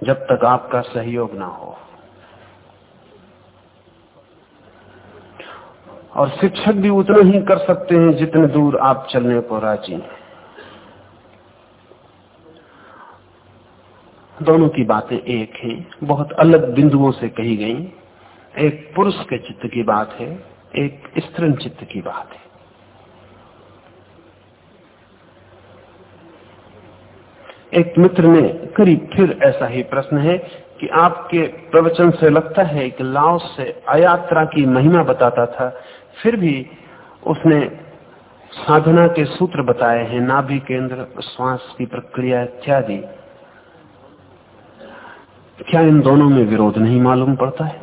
जब तक आपका सहयोग ना हो। और शिक्षक भी उतना ही कर सकते हैं जितने दूर आप चलने को राज़ी हैं। दोनों की बातें एक हैं। बहुत अलग बिंदुओं से कही गई। एक पुरुष के चित्त की बात है, एक स्त्री चित्त की बात है। एक मित्र ने करीब फिर ऐसा ही प्रश्न है कि आपके प्रवचन से लगता है कि लाओस से अयात्रा की महिमा बताता था, फिर भी उसने साधना के सूत्र बताए हैं, नाभि केंद्र, श्वास की प्रक्रिया इत्यादि। क्या इन दोनों में विरोध नहीं मालूम पड़ता है?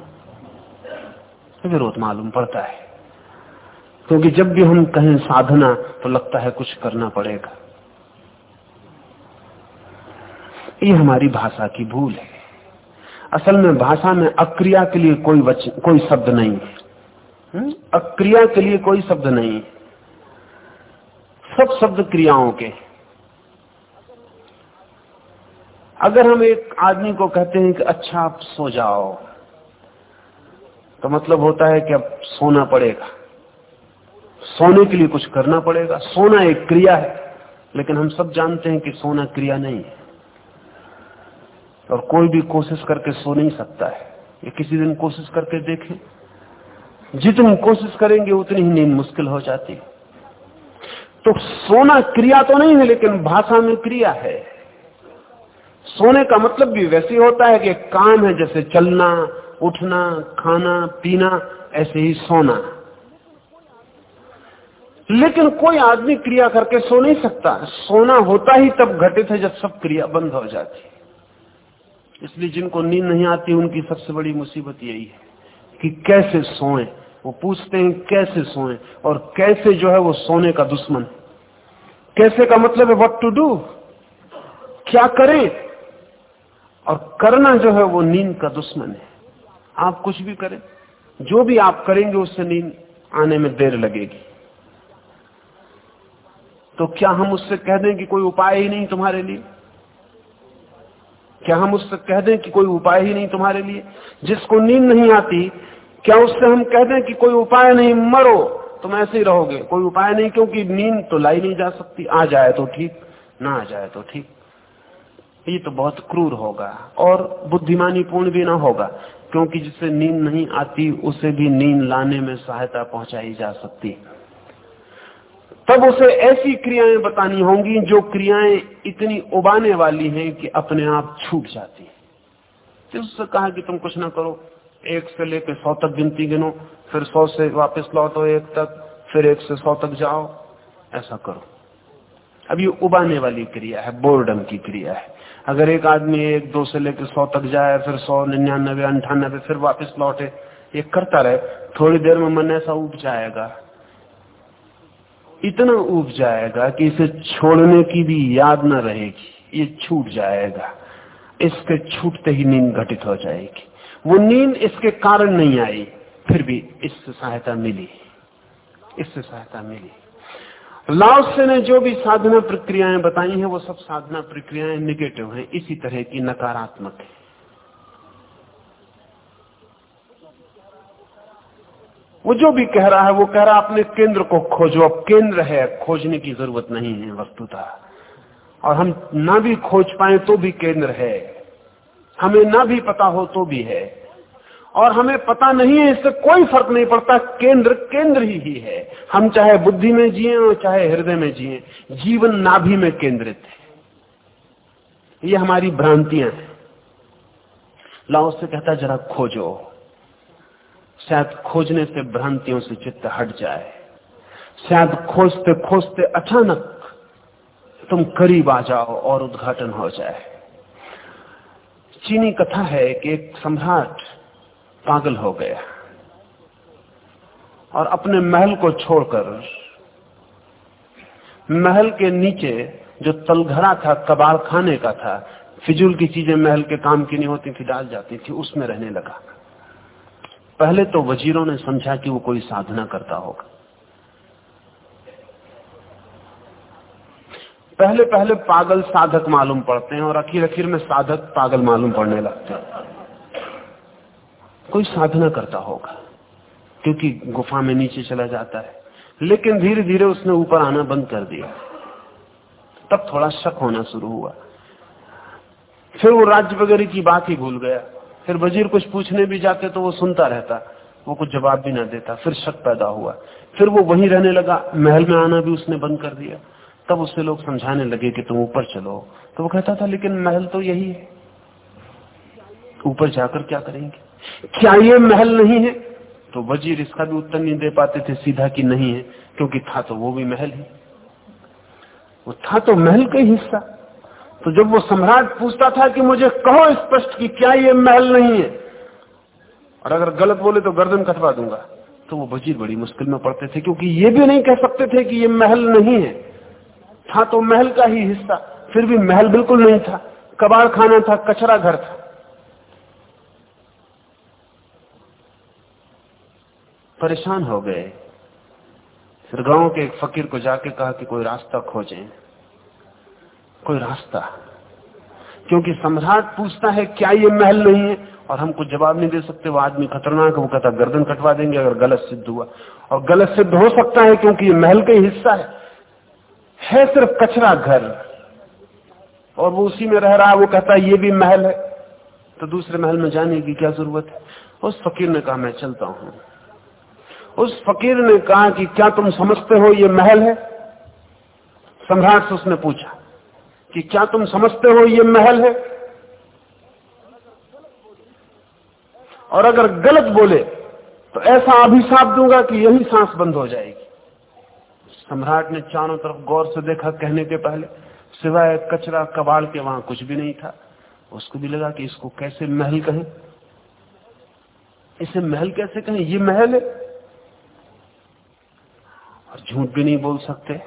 विरोध मालूम पड़ता है। क्योंकि जब भी हम कहें साधना तो लगता है कुछ करना पड़ेगा। ये हमारी भाषा की भूल है। असल में भाषा में अक्रिया के लिए कोई वचन कोई शब्द नहीं है। हम्म? अक्रिया के लिए कोई शब्द नहीं सब शब्द क्रियाओं के अगर हम एक आदमी को कहते हैं कि अच्छा आप सो जाओ तो मतलब होता है कि अब सोना पड़ेगा। सोने के लिए कुछ करना पड़ेगा। सोना एक क्रिया है, लेकिन हम सब जानते हैं कि सोना क्रिया नहीं है। और कोई भी कोशिश करके सो नहीं सकता है। ये किसी दिन कोशिश करके देखें। जितनी कोशिश करेंगे, उतनी ही नींद मुश्किल हो जाती है। तो सोना क्रिया तो नहीं है, लेकिन भाषा में क्रिया है। सोने का मतलब भी वैसे होता है कि काम है जैसे चलना, उठना, खाना, पीना, ऐसे ही सोना। लेकिन कोई आदमी क्रिया करके सो नहीं सकता। सोना होता ही तब घटित है जब सब क्रिया बंद हो जाती है। इसलिए जिनको नींद नहीं आती, उनकी सबसे बड़ी मुसीबत यही है कि कैसे सोए। वो पूछते हैं, कैसे सोए? और कैसे जो है वो सोने का दुश्मन कैसे का मतलब है व्हाट टू डू क्या करें? और करना जो है वो नींद का दुश्मन है। आप कुछ भी करें, जो भी आप करेंगे उससे नींद आने में देर लगेगी। तो क्या हम उससे कह दें कि कोई उपाय ही नहीं तुम्हारे लिए? क्या हम उससे कह दें कि कोई उपाय ही नहीं तुम्हारे लिए? जिसको नींद नहीं आती, क्या उससे हम कह दें कि कोई उपाय नहीं, मरो, तुम ऐसे ही रहोगे। कोई उपाय नहीं, क्योंकि नींद तो लाई नहीं जा सकती। आ जाए तो ठीक, ना आ जाए तो ठीक। ये तो बहुत क्रूर होगा और बुद्धिमानी पूर्ण भी ना होगा, क्योंकि जिसे नींद नहीं आती, उसे भी नींद लाने में सहायता पहुंचाई जा सकती तब उसे ऐसी क्रियाएँ बतानी होंगी, जो क्रियाएँ इतनी उबाने वाली हैं कि अपने आप छूट जाती तो उससे कहा कि तुम कुछ ना करो, एक से लेकर सौ तक गिनती गिनो, फिर सौ से वापस लौटो एक तक, फिर एक से सौ तक जाओ, ऐसा करो। अब ये उबाने वाली क्रिया है बोर्डम की क्रिया है। अगर एक आदमी एक, दो से लेकर सौ तक जाए, फिर सौ निन्यानबे अंठानबे फिर वापस लौटे, ये करता रहे, थोड़ी देर में मन ऐसा उब जाएगा। इतना उब जाएगा कि इसे छोड़ने की भी याद न रहेगी, ये छूट जाएगा। इसके छूटते ही नींद घटित हो जाएगी। वो नींद इसके कारण नहीं आई, फिर भी इससे सहायता मिली। इससे सहायता मिली। लाओसे ने जो भी साधना प्रक्रियाएँ बताई हैं, वो सब साधना प्रक्रियाएँ निगेटिव हैं। इसी तरह की नकारात्मक है। वो जो भी कह रहा है, वो कह रहा है, अपने केंद्र को खोजो। अब केंद्र है, खोजने की ज़रूरत नहीं है वस्तुता। और हम ना भी खोज पाए तो भी केंद्र है। हमें ना भी पता हो तो भी है। और हमें पता नहीं है इससे कोई फ़र्क नहीं पड़ता केंद्र केंद्र ही, ही है। हम चाहे बुद्धि में जिए और चाहे हृदय में जिए जीवन नाभि में केंद्रित है। ये हमारी भ्रांतियाँ हैं। लाओ से कहता जरा खोजो। शायद खोजने से भ्रांतियों से चित्त हट जाए। शायद खोजते खोजते अचानक तुम करीब आ जाओ और उद्घाटन हो जाए। चीनी कथा है कि एक सम्राट पागल हो गया। और अपने महल को छोड़कर, महल के नीचे जो तलघरा था कबाड़ खाने का था, फिजूल की चीज़ें महल के काम की नहीं होती थी, डाल जाती थी, उसमें रहने लगा। पहले तो वजीरों ने समझा कि वो कोई साधना करता होगा। पहले पहले पागल साधक मालूम पड़ते हैं और अखीर अखीर में साधक पागल मालूम पड़ने लगते हैं। कोई साधना करता होगा, क्योंकि गुफा में नीचे चला जाता है। लेकिन धीरे धीरे उसने ऊपर आना बंद कर दिया। तब थोड़ा शक होना शुरू हुआ। फिर वो राज्य वगैरह की बात ही भूल गया। फिर वज़ीर कुछ पूछने भी जाते तो वो सुनता रहता। वो कुछ जवाब भी ना देता। फिर शक पैदा हुआ। फिर वो वहीं रहने लगा। महल में आना भी उसने बंद कर दिया। तब उससे लोग समझाने लगे कि तुम ऊपर चलो। तो वो कहता था, लेकिन महल तो यही है। ऊपर जाकर क्या करेंगे? क्या ये महल नहीं है? तो वज़ीर इसका भी उत्तर नहीं दे पाते थे, सीधा कि नहीं है, क्योंकि था तो वो भी महल ही। वो था तो महल का हिस्सा। तो जब वो सम्राट पूछता था कि मुझे कहो स्पष्ट कि क्या ये महल नहीं है, और अगर गलत बोले तो गर्दन कटवा दूँगा तो वो वज़ीर बड़ी मुश्किल में पड़ते थे, क्योंकि ये भी नहीं कह सकते थे कि ये महल नहीं है। था तो महल का ही हिस्सा, फिर भी महल बिल्कुल नहीं था। कबाड़ खाना था, कचरा घर था। परेशान हो गए। फिर गाँव के एक फकीर को जाके कहा कि कोई रास्ता खोजें। कोई रास्ता? क्योंकि सम्राट पूछता है, क्या ये महल नहीं है? और हम कुछ जवाब नहीं दे सकते। वो आदमी खतरनाक है। वो कहता, गर्दन कटवा देंगे अगर गलत सिद्ध हुआ। और गलत सिद्ध हो सकता है क्योंकि ये महल का हिस्सा है। है सिर्फ़ कचरा घर। और वो उसी में रह रहा है। वो कहता है ये भी महल है। तो दूसरे महल में जाने की क्या ज़रूरत है? उस फकीर ने कहा, मैं चलता हूँ। उस फकीर ने कहा कि क्या तुम समझते हो ये महल है? सम्राट से उसने पूछा कि क्या तुम समझते हो ये महल है? और अगर गलत बोले तो ऐसा अभिशाप दूँगा कि यही सांस बंद हो जाएगी। सम्राट ने चारों तरफ़ गौर से देखा कहने के पहले, सिवाय कचरा कबाड़ के वहाँ कुछ भी नहीं था। उसको भी लगा कि इसको कैसे महल कहें? इसे महल कैसे कहें? ये महल है? और झूठ भी नहीं बोल सकते।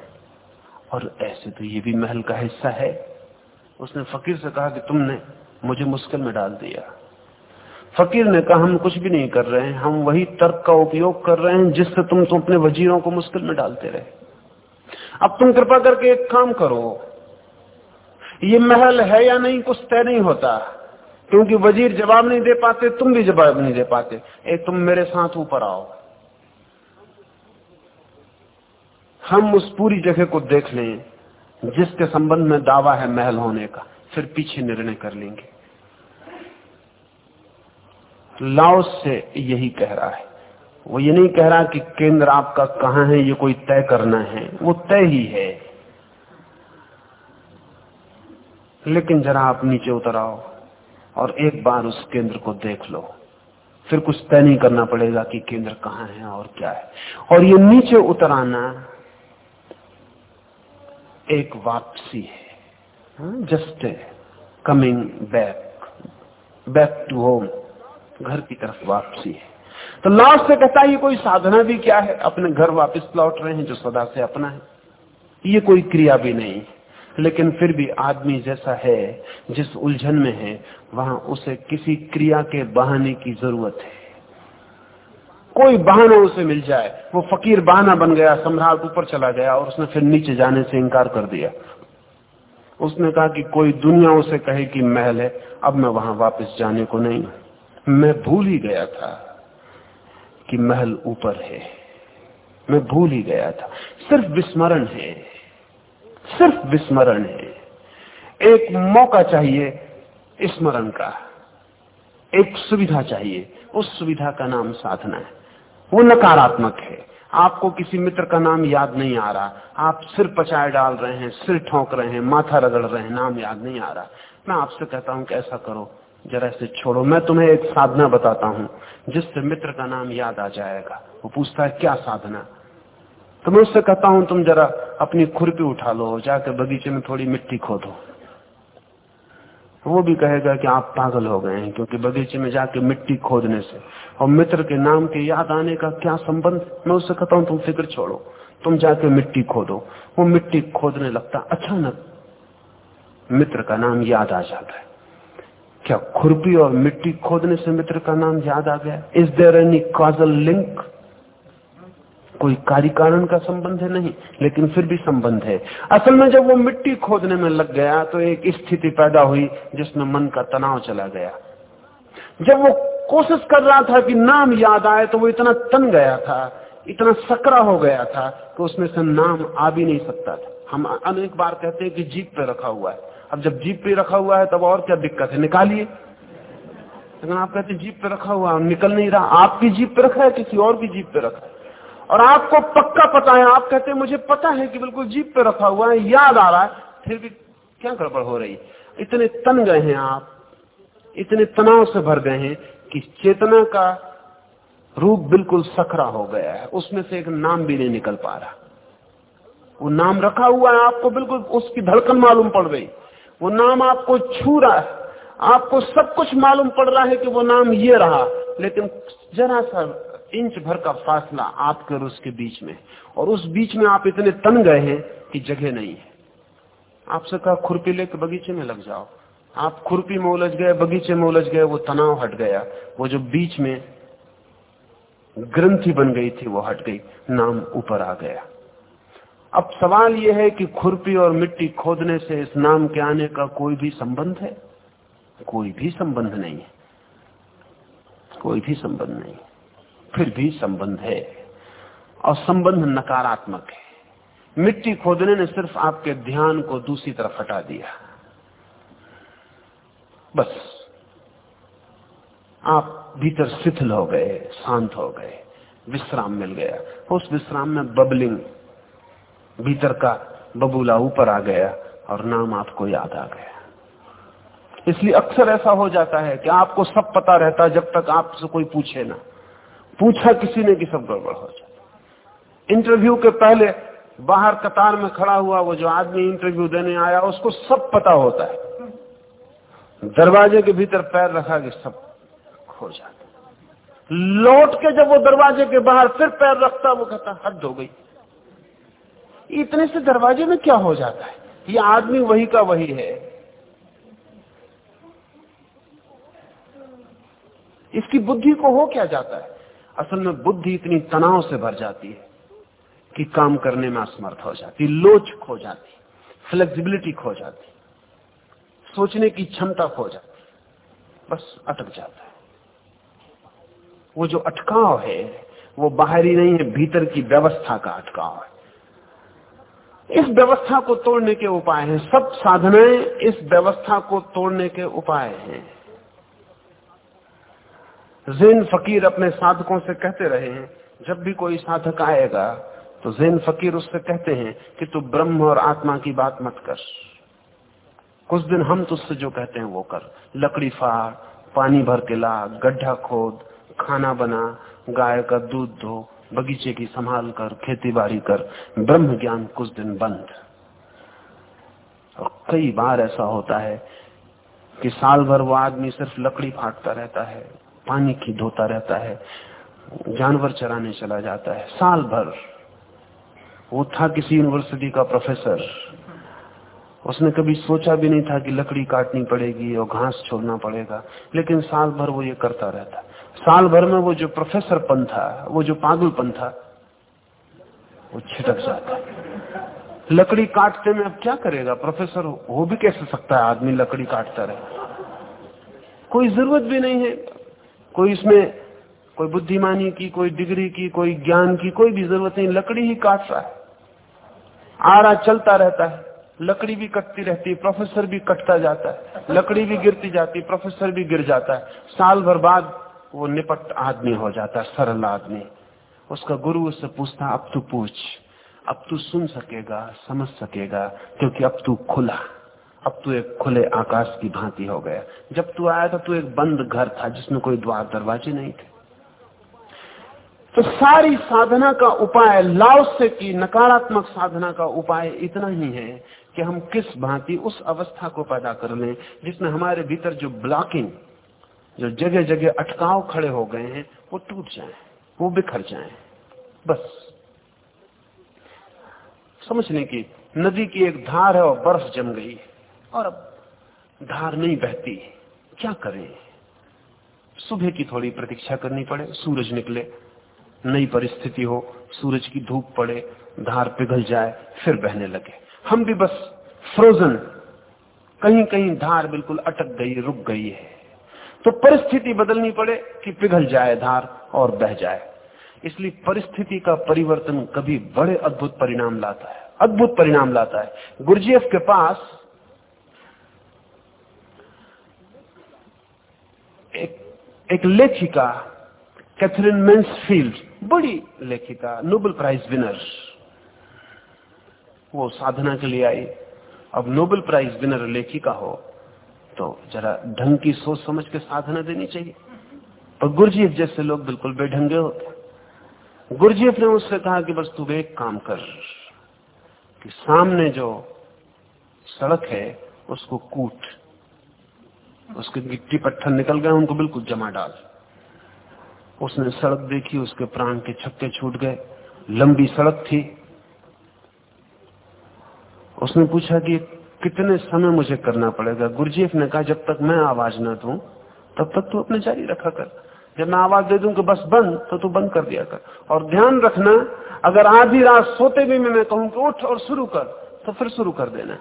और ऐसे तो ये भी महल का हिस्सा है। उसने फकीर से कहा कि तुमने मुझे मुश्किल में डाल दिया। फकीर ने कहा, हम कुछ भी नहीं कर रहे हैं। हम वही तर्क का उपयोग कर रहे हैं जिससे तुम तो अपने वजीरों को मुश्किल में डालते रहे। अब तुम कृपा करके एक काम करो। ये महल है या नहीं, कुछ तय नहीं होता। क्योंकि वज़ीर जवाब नहीं दे पाते, तुम भी जवाब नहीं दे पाते। एक तुम मेरे साथ ऊपर आओ। हम उस पूरी जगह को देख लें, जिसके संबंध में दावा है महल होने का, फिर पीछे निर्णय कर लेंगे। लाओस से यही कह रहा है। वो ये नहीं कह रहा कि केंद्र आपका कहाँ है, ये कोई तय करना है। वो तय ही है। लेकिन जरा आप नीचे उतर आओ और एक बार उस केंद्र को देख लो। फिर कुछ तय नहीं करना पड़ेगा कि केंद्र कहाँ है और क्या है। और ये नीचे उतर आना एक वापसी है। Just coming back. Back to home. घर की तरफ़ वापसी है। तो लास्ट से कहता है, ये कोई साधना भी क्या है? अपने घर वापस लौट रहे हैं जो सदा से अपना है। ये कोई क्रिया भी नहीं। लेकिन फिर भी आदमी जैसा है, जिस उलझन में है, वहाँ उसे किसी क्रिया के बहाने की ज़रूरत है। कोई बहाना उसे मिल जाए। वो फकीर बहाना बन गया, सम्राट ऊपर चला गया और उसने फिर नीचे जाने से इनकार कर दिया। उसने कहा कि कोई दुनिया उसे कहे कि महल है, अब मैं वहाँ वापस जाने को नहीं मैं भूल ही गया था कि महल ऊपर है। मैं भूल ही गया था। सिर्फ़ विस्मरण है। सिर्फ़ विस्मरण है। एक मौका चाहिए स्मरण का। एक सुविधा चाहिए। उस सुविधा का नाम साधना है। वो नकारात्मक है। आपको किसी मित्र का नाम याद नहीं आ रहा। आप सिर पचाए डाल रहे हैं, सिर ठोंक रहे हैं, माथा रगड़ रहे हैं, नाम याद नहीं आ रहा। मैं आपसे कहता हूँ कि ऐसा करो, जरा से छोड़ो। मैं तुम्हें एक साधना बताता हूँ, जिससे मित्र का नाम याद आ जाएगा। वो पूछता है, क्या साधना? तो मैं उससे कहता हूँ, तुम जरा अपनी खुरपी उठा लो जाकर बगीचे में थोड़ी मिट्टी खोदो। वो भी कहेगा कि आप पागल हो गए हैं, क्योंकि बगीचे में जाके मिट्टी खोदने से और मित्र के नाम के याद आने का क्या संबंध? मैं उससे कहता हूँ, तुम फ़िक्र छोड़ो, तुम जाके मिट्टी खोदो। वो मिट्टी खोदने लगता, अचानक मित्र का नाम याद आ जाता है। क्या खुरपी और मिट्टी खोदने से मित्र का नाम याद आ गया? Is there any causal link कोई कार्य कारण का संबंध है नहीं, लेकिन फिर भी संबंध है। असल में जब वो मिट्टी खोदने में लग गया तो एक स्थिति पैदा हुई, जिसमें मन का तनाव चला गया। जब वो कोशिश कर रहा था कि नाम याद आए तो वो इतना तन गया था, इतना सकरा हो गया था, कि उसमें से नाम आ भी नहीं सकता था। हम अनेक बार कहते हैं कि जीप पे रखा हुआ है। अब जब जीप पे रखा हुआ है, तब और क्या दिक्कत है? निकालिए। लेकिन आप कहते जीप पे रखा हुआ, निकल नहीं रहा। आपकी जीप पे रखा है, किसी और की जीप पे रखा है? और आपको पक्का पता है, आप कहते हैं, मुझे पता है कि बिल्कुल जीप पे रखा हुआ है, याद आ रहा है। फिर भी क्या गड़बड़ हो रही इतने तन गए हैं आप, इतने तनाव से भर गए हैं कि चेतना का रूप बिल्कुल सखरा हो गया है। उसमें से एक नाम भी नहीं निकल पा रहा। वो नाम रखा हुआ है आपको बिल्कुल, उसकी धड़कन मालूम पड़ गई। वो नाम आपको छू रहा है। आपको सब कुछ मालूम पड़ रहा है कि वो नाम ये रहा। लेकिन जरा सा इंच भर का फासला आपके और उसके बीच में और उस बीच में आप इतने तन गए हैं कि जगह नहीं है। आपसे कहा, खुरपी लेके बगीचे में लग जाओ। आप खुरपी में उलझ गए, बगीचे में उलझ गए, वो तनाव हट गया। वो जो बीच में ग्रंथि बन गई थी, वो हट गई, नाम ऊपर आ गया। अब सवाल यह है कि खुरपी और मिट्टी खोदने से इस नाम के आने का कोई भी संबंध है? कोई भी संबंध नहीं है। कोई भी संबंध नहीं फिर भी संबंध है और संबंध नकारात्मक है। मिट्टी खोदने ने सिर्फ़ आपके ध्यान को दूसरी तरफ़ हटा दिया। बस। आप भीतर शिथिल हो गए, शांत हो गए, विश्राम मिल गया। उस विश्राम में बबलिंग भीतर का बबूला ऊपर आ गया और नाम आपको याद आ गया। इसलिए अक्सर ऐसा हो जाता है कि आपको सब पता रहता है जब तक आपसे कोई पूछे ना। पूछा किसी ने कि सब गड़बड़ हो जाता इंटरव्यू के पहले बाहर कतार में खड़ा हुआ वो जो आदमी इंटरव्यू देने आया, उसको सब पता होता है। दरवाजे के भीतर पैर रखा कि सब खो जाता। लौट के जब वो दरवाजे के बाहर फिर पैर रखता, वो कहता, हद हो गई। इतने से दरवाजे में क्या हो जाता है? ये आदमी वही का वही है। इसकी बुद्धि को हो क्या जाता है? असल में बुद्धि इतनी तनाव से भर जाती है कि काम करने में असमर्थ हो जाती लोच खो जाती फ्लेक्सिबिलिटी खो जाती सोचने की क्षमता खो जाती बस अटक जाता है। वो जो अटकाव है, वो बाहरी नहीं है, भीतर की व्यवस्था का अटकाव है। इस व्यवस्था को तोड़ने के उपाय हैं, सब साधनाएँ इस व्यवस्था को तोड़ने के उपाय हैं। जैन फकीर अपने साधकों से कहते रहे हैं, जब भी कोई साधक आएगा तो जैन फकीर उससे कहते हैं कि तू ब्रह्म और आत्मा की बात मत कर। कुछ दिन हम तुझसे जो कहते हैं वो कर। लकड़ी फाड़, पानी भर के ला, गड्ढा खोद, खाना बना, गाय का दूध धो, बगीचे की संभाल कर खेती बाड़ी कर। ब्रह्म ज्ञान कुछ दिन बंद। और कई बार ऐसा होता है कि साल भर वो आदमी सिर्फ़ लकड़ी फाटता रहता है। पानी की धोता रहता है, जानवर चराने चला जाता है। साल भर, वो था किसी यूनिवर्सिटी का प्रोफेसर उसने कभी सोचा भी नहीं था कि लकड़ी काटनी पड़ेगी और घास छोड़ना पड़ेगा, लेकिन साल भर वो ये करता रहता। साल भर में वो जो प्रोफेसर पन था, वो जो पागलपन था, वो छिटक जाता। लकड़ी काटते में अब क्या करेगा? प्रोफेसर हो भी कैसे सकता है आदमी लकड़ी काटता रहे? कोई ज़रूरत भी नहीं है। कोई इसमें कोई बुद्धिमानी की, कोई डिग्री की, कोई ज्ञान की, कोई भी ज़रूरत नहीं, लकड़ी ही काट रहा है। आरा चलता रहता है, लकड़ी भी कटती रहती है प्रोफेसर भी कटता जाता है, लकड़ी भी गिरती जाती, प्रोफेसर भी गिर जाता है। साल भर बाद वो निपट आदमी हो जाता है, सरल आदमी। उसका गुरु उससे पूछता, अब तू पूछ, अब तू सुन सकेगा, समझ सकेगा, क्योंकि अब तू खुला अब तू एक खुले आकाश की भांति हो गया। जब तू आया था, तू एक बंद घर था, जिसमें कोई द्वार दरवाजे नहीं थे। तो सारी साधना का उपाय, लाओ से की नकारात्मक साधना का उपाय इतना ही है कि हम किस भांति उस अवस्था को पैदा कर लें, जिसमें हमारे भीतर जो ब्लॉकिंग, जो जगह जगह अटकाव खड़े हो गए हैं, वो टूट जाए, वो बिखर जाए। बस। समझने की, नदी की एक धार है और बर्फ़ जम गई और अब धार नहीं बहती। क्या करें? सुबह की थोड़ी प्रतीक्षा करनी पड़े, सूरज निकले, नई परिस्थिति हो, सूरज की धूप पड़े, धार पिघल जाए, फिर बहने लगे। हम भी बस फ्रोजन कहीं कहीं धार बिल्कुल अटक गई, रुक गई है। तो परिस्थिति बदलनी पड़े कि पिघल जाए धार और बह जाए। इसलिए परिस्थिति का परिवर्तन कभी बड़े अद्भुत परिणाम लाता है। अद्भुत परिणाम लाता है। गुरुजीएफ के पास एक, एक लेखिका कैथरीन मेन्सफील्ड बड़ी लेखिका नोबेल प्राइज विनर। वो साधना के लिए आई। अब नोबेल प्राइज विनर लेखिका हो तो जरा ढंग की सोच समझ के साधना देनी चाहिए। और गुरजीएफ जैसे लोग बिल्कुल बेढंगे होते गुरजीएफ ने उससे कहा कि बस तू एक काम कर कि सामने जो सड़क है उसको कूट। उसके गिट्टी पत्थर निकल गए, उनको बिल्कुल जमा डाल। उसने सड़क देखी, उसके प्राण के छक्के छूट गए। लंबी सड़क थी। उसने पूछा कि कितने समय मुझे करना पड़ेगा? गुरजीफ ने कहा, जब तक मैं आवाज़ न दू, तब तक तू अपने जारी रखा कर। जब मैं आवाज़ दे दूँ कि बस बंद तो तू बंद कर दिया कर। और ध्यान रखना, अगर आधी रात सोते भी मैं कहूँ कि उठ और शुरू कर तो फिर शुरू कर देना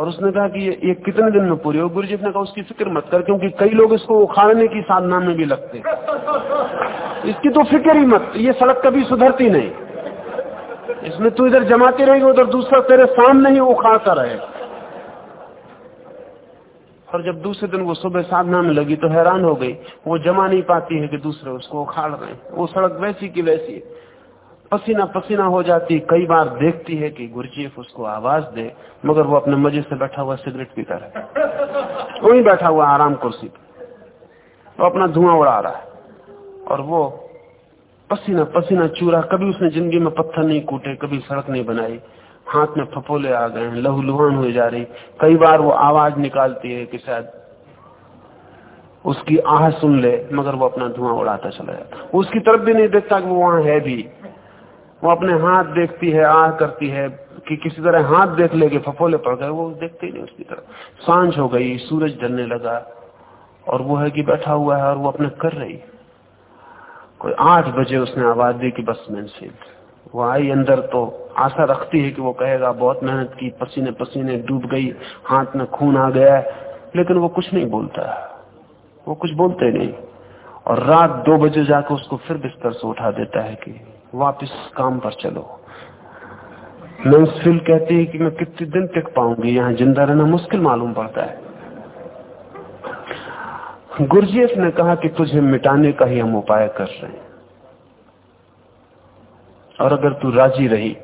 और उसने कहा कि ये, ये कितने दिन में पूरी हो? गुरुजीफ ने कहा उसकी फ़िक्र मत कर क्योंकि कई लोग इसको उखाड़ने की साधना में भी लगते इसकी तो फ़िक्र ही मत ये सड़क कभी सुधरती नहीं। इसमें तू इधर जमाती रहेगी उधर दूसरा तेरे सामने ही उखाड़ता रहे और जब दूसरे दिन वो सुबह साधना में लगी तो हैरान हो गई। वो जमा नहीं पाती है कि दूसरे उसको उखाड़ रहे हैं। वो सड़क वैसी की वैसी पसीना पसीना हो जाती, कई बार देखती है कि गुरजीफ उसको आवाज़ दे, मगर वो अपने मज़े से बैठा हुआ सिगरेट पीता रहे वही बैठा हुआ आराम कुर्सी पर वो अपना धुआँ उड़ा रहा है। और वो पसीना पसीना चूरा, कभी उसने ज़िंदगी में पत्थर नहीं कूटे, कभी सड़क नहीं बनाई, हाथ में फपोले आ गए हैं, लहू लुहान हुए जा रही। कई बार वो आवाज़ निकालती है कि शायद उसकी आह सुन ले, मगर वो अपना धुआँ उड़ाता चला जाता। उसकी तरफ़ भी नहीं देखता कि वो वहाँ है भी। वो अपने हाथ देखती है, आह करती है कि किसी तरह हाथ देख ले फफोले पड़ गए, वो देखते ही नहीं उसकी तरफ़ साँझ हो गई, सूरज ढलने लगा और वो है कि बैठा हुआ है और वो अपने कर रही कोई आठ बजे उसने आवाज़ दी कि बस मैनफील्ड वो आई अंदर तो आशा रखती है कि वो कहेगा, बहुत मेहनत की, पसीने पसीने डूब गई, हाथ में खून आ गया लेकिन वो कुछ नहीं बोलता वो कुछ बोलते नहीं। और रात दो बजे जाकर उसको फिर बिस्तर से उठा देता है कि वापस काम पर चलो। मैंसफील्ड कहती है कि मैं कितने दिन टिक पाऊँगी? यहाँ ज़िंदा रहना मुश्किल मालूम पड़ता है। गुरजेफ ने कहा कि तुझे मिटाने का ही हम उपाय कर रहे हैं। और अगर तू राज़ी रही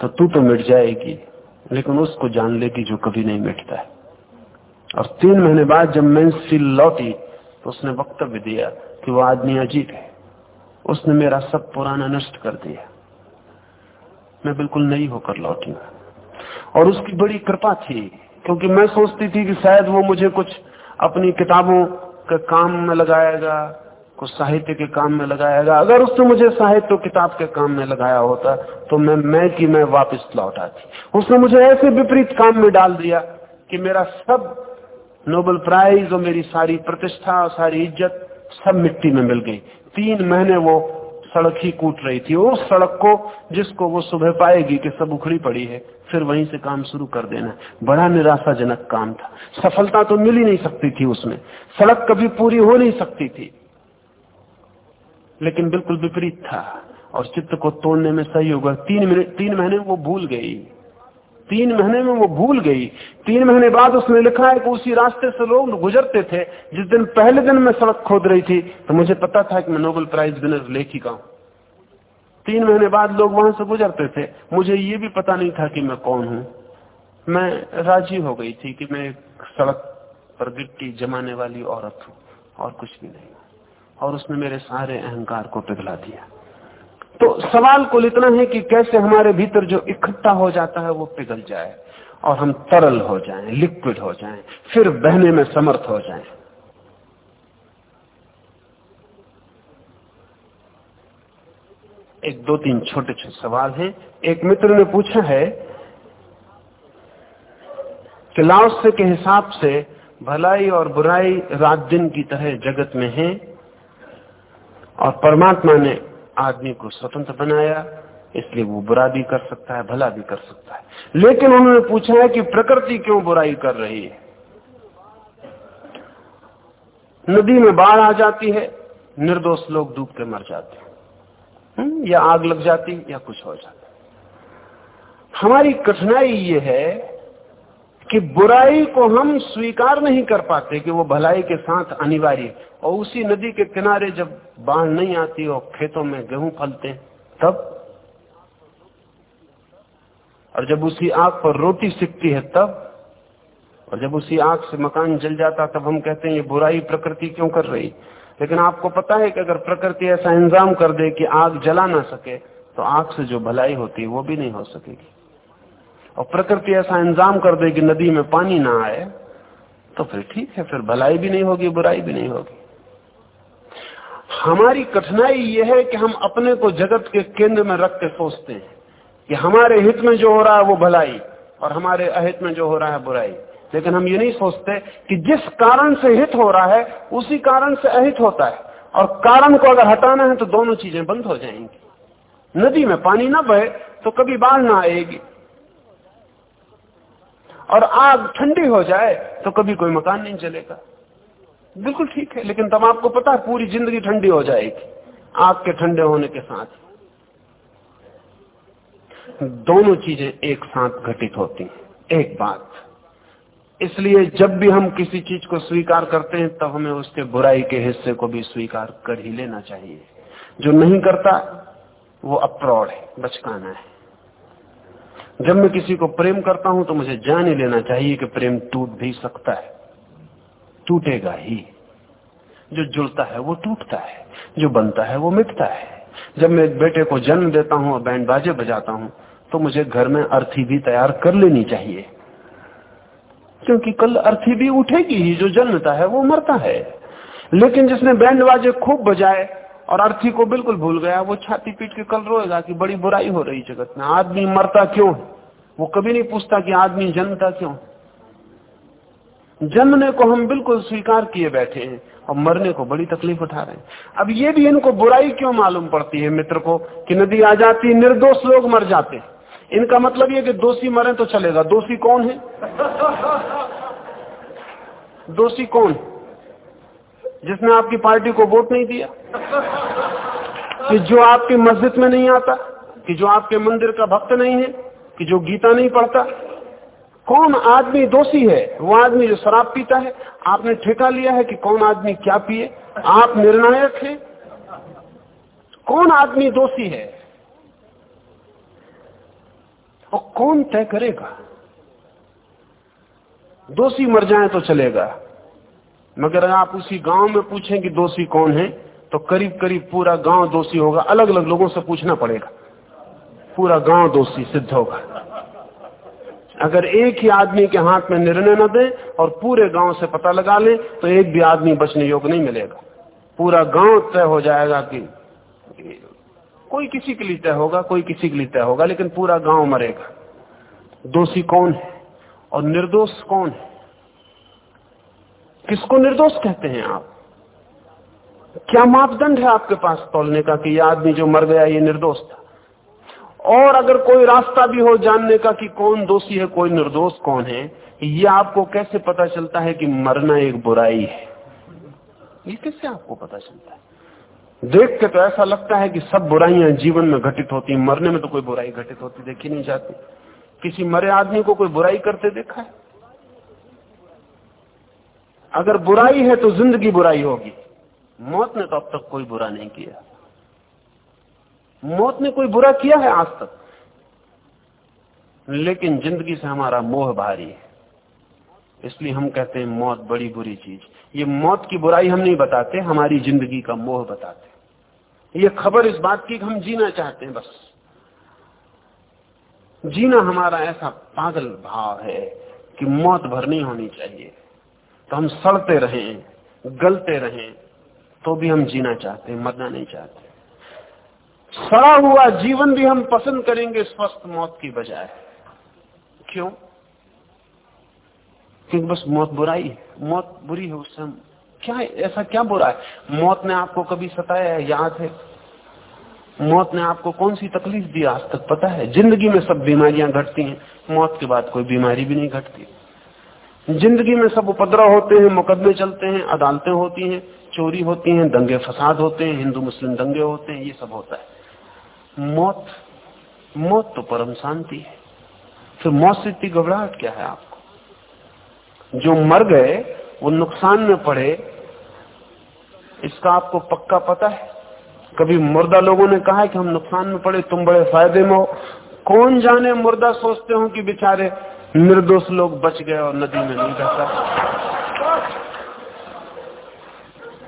तो तू तो मिट जाएगी, लेकिन उसको जान लेगी जो कभी नहीं मिटता है। और तीन महीने बाद जब मैं लौटी तो उसने वक्तव्य दिया कि वो आदमी अजीब है। उसने मेरा सब पुराना नष्ट कर दिया। मैं बिल्कुल नई होकर लौटी। और उसकी बड़ी कृपा थी, क्योंकि मैं सोचती थी कि शायद वो मुझे कुछ अपनी किताबों के काम में लगाएगा, कुछ साहित्य के काम में लगाएगा। अगर उसने मुझे साहित्य किताब के काम में लगाया होता तो मैं मैं की मैं वापस लौट आती। उसने मुझे ऐसे विपरीत काम में डाल दिया कि मेरा सब नोबल प्राइज और मेरी सारी प्रतिष्ठा और सारी इज़्ज़त सब मिट्टी में मिल गई। तीन महीने वो सड़क ही कूट रही थी। उस सड़क को जिसको वो सुबह पाएगी कि सब उखड़ी पड़ी है, फिर वहीं से काम शुरू कर देना। बड़ा निराशाजनक काम था। सफलता तो मिल ही नहीं सकती थी उसमें। सड़क कभी पूरी हो नहीं सकती थी। लेकिन बिल्कुल विपरीत था। और चित्त को तोड़ने में सही होगा। तीन मिनट, तीन महीने वो भूल गई। तीन महीने में वो भूल गई। तीन महीने बाद उसने लिखा है कि उसी रास्ते से लोग गुजरते थे। जिस दिन पहले दिन मैं सड़क खोद रही थी तो मुझे पता था कि मैं नोबेल प्राइज विनर लेखिका हूँ। तीन महीने बाद लोग वहाँ से गुजरते थे। मुझे ये भी पता नहीं था कि मैं कौन हूँ। मैं राज़ी हो गई थी कि मैं एक सड़क पर गिट्टी जमाने वाली औरत हूँ और कुछ भी नहीं। और उसने मेरे सारे अहंकार को पिघला दिया। तो सवाल कुल इतना है कि कैसे हमारे भीतर जो इकट्ठा हो जाता है वो पिघल जाए और हम तरल हो जाएँ, लिक्विड हो जाएँ, फिर बहने में समर्थ हो जाएँ। एक दो तीन छोटे छोटे सवाल हैं एक मित्र ने पूछा है कि लाओस्य के हिसाब से भलाई और बुराई रात दिन की तरह जगत में है और परमात्मा ने आदमी को स्वतंत्र बनाया इसलिए वो बुरा भी कर सकता है भला भी कर सकता है। लेकिन उन्होंने पूछा है कि प्रकृति क्यों बुराई कर रही है? नदी में बाढ़ आ जाती है निर्दोष लोग डूब के मर जाते हैं। हम्म, या आग लग जाती या कुछ हो जाता हमारी कठिनाई ये है कि बुराई को हम स्वीकार नहीं कर पाते कि वो भलाई के साथ अनिवार्य और उसी नदी के किनारे जब बाढ़ नहीं आती और खेतों में गेहूँ फलते, तब और जब उसी आग पर रोटी सिकती है, तब और जब उसी आग से मकान जल जाता, तब हम कहते हैं, ये बुराई प्रकृति क्यों कर रही? लेकिन आपको पता है कि अगर प्रकृति ऐसा इंतज़ाम कर दे कि आग जला ना सके तो आग से जो भलाई होती है, वो भी नहीं हो सकेगी। और प्रकृति ऐसा इंतज़ाम कर दे कि नदी में पानी ना आए तो फिर ठीक है, फिर भलाई भी नहीं होगी, बुराई भी नहीं होगी। हमारी कठिनाई यह है कि हम अपने को जगत के केंद्र में रख के सोचते हैं कि हमारे हित में जो हो रहा है वो भलाई, और हमारे अहित में जो हो रहा है बुराई। लेकिन हम ये नहीं सोचते कि जिस कारण से हित हो रहा है, उसी कारण से अहित होता है। और कारण को अगर हटाना है तो दोनों चीज़ें बंद हो जाएँगी। नदी में पानी ना बहे तो कभी बाढ़ ना आएगी। और आग ठंडी हो जाए तो कभी कोई मकान नहीं चलेगा बिल्कुल ठीक है, लेकिन तब आपको पता है, पूरी ज़िंदगी ठंडी हो जाएगी, आग के ठंडे होने के साथ। दोनों चीज़ें एक साथ घटित होती हैं, एक बात। इसलिए जब भी हम किसी चीज़ को स्वीकार करते हैं, तब हमें उसके बुराई के हिस्से को भी स्वीकार कर ही लेना चाहिए। जो नहीं करता, वो अप्रौढ़ है, बचकाना है। जब मैं किसी को प्रेम करता हूँ तो मुझे जान ही लेना चाहिए कि प्रेम टूट भी सकता है। टूटेगा ही। जो जुड़ता है वो टूटता है। जो बनता है वो मिटता है। जब मैं बेटे को जन्म देता हूँ और बैंड बाजे बजाता हूँ तो मुझे घर में अर्थी भी तैयार कर लेनी चाहिए। क्योंकि कल अर्थी भी उठेगी ही, जो जन्मता है वो मरता है। लेकिन जिसने बैंड बाजे खूब बजाए और अर्थी को बिल्कुल भूल गया, वो छाती पीट के कल रोएगा कि बड़ी बुराई हो रही जगत में। आदमी मरता क्यों? वो कभी नहीं पूछता कि आदमी जन्मता क्यों? जन्मने को हम बिल्कुल स्वीकार किए बैठे हैं और मरने को बड़ी तकलीफ़ उठा रहे हैं। अब ये भी इनको बुराई क्यों मालूम पड़ती है मित्र को कि नदी आ जाती, निर्दोष लोग मर जाते इनका मतलब ये कि दोषी मरे तो चलेगा। दोषी कौन है? दोषी कौन? जिसने आपकी पार्टी को वोट नहीं दिया, कि जो आपकी मस्जिद में नहीं आता, कि जो आपके मंदिर का भक्त नहीं है, कि जो गीता नहीं पढ़ता। कौन आदमी दोषी है? वो आदमी जो शराब पीता है, आपने ठेका लिया है कि कौन आदमी क्या पिए? आप निर्णायक हैं। कौन आदमी दोषी है? और कौन तय करेगा? दोषी मर जाए तो चलेगा। मगर आप उसी गाँव में पूछें कि दोषी कौन है तो करीब करीब पूरा गाँव दोषी होगा। अलग अलग लोगों से पूछना पड़ेगा। पूरा गाँव दोषी सिद्ध होगा। अगर एक ही आदमी के हाथ में निर्णय न दे और पूरे गाँव से पता लगा ले तो एक भी आदमी बचने योग्य नहीं मिलेगा। पूरा गाँव तय हो जाएगा कि कोई किसी के लिए तय होगा, कोई किसी के लिए तय होगा, लेकिन पूरा गाँव मरेगा। दोषी कौन है और निर्दोष कौन है? किसको निर्दोष कहते हैं आप? क्या मापदंड है आपके पास तोलने का कि यह आदमी जो मर गया, ये निर्दोष था? और अगर कोई रास्ता भी हो जानने का कि कौन दोषी है, कोई निर्दोष कौन है, ये आपको कैसे पता चलता है कि मरना एक बुराई है? ये कैसे आपको पता चलता है? देख के तो ऐसा लगता है कि सब बुराइयाँ जीवन में घटित होती मरने में तो कोई बुराई घटित होती देखी नहीं जाती। किसी मरे आदमी को कोई बुराई करते देखा है? अगर बुराई है तो ज़िंदगी बुराई होगी। मौत ने तो अब तक कोई बुरा नहीं किया। मौत ने कोई बुरा किया है आज तक। लेकिन ज़िंदगी से हमारा मोह भारी है। इसलिए हम कहते हैं मौत बड़ी बुरी चीज़। ये मौत की बुराई हम नहीं बताते, हमारी ज़िंदगी का मोह बताते। ये खबर इस बात की हम जीना चाहते हैं बस। जीना हमारा ऐसा पागल भाव है कि मौत भर नहीं होनी चाहिए। तो हम सड़ते रहे गलते रहे तो भी हम जीना चाहते हैं, मरना नहीं चाहते। सड़ा हुआ जीवन भी हम पसंद करेंगे स्वस्थ मौत की बजाय। क्यों? क्योंकि बस मौत बुराई है, मौत बुरी है उससे हम क्या ऐसा क्या बुरा है? मौत ने आपको कभी सताया है? याद है? मौत ने आपको कौन सी तकलीफ़ दी आज तक? पता है? ज़िंदगी में सब बीमारियाँ घटती हैं, मौत के बाद कोई बीमारी भी नहीं घटती। ज़िंदगी में सब उपद्रव होते हैं मुकदमे चलते हैं, अदालतें होती हैं, चोरी होती हैं, दंगे फसाद होते हैं, हिंदू मुस्लिम दंगे होते हैं, ये सब होता है। मौत मौत तो परम शांति है। फिर मौत से इतनी घबराहट क्या है आपको? जो मर गए, वो नुकसान में पड़े, इसका आपको पक्का पता है। कभी मुर्दा लोगों ने कहा कि हम नुकसान में पड़े, तुम बड़े फ़ायदे में हो। कौन जाने मुर्दा सोचते हो कि बेचारे निर्दोष लोग बच गए और नदी में नहीं बहता।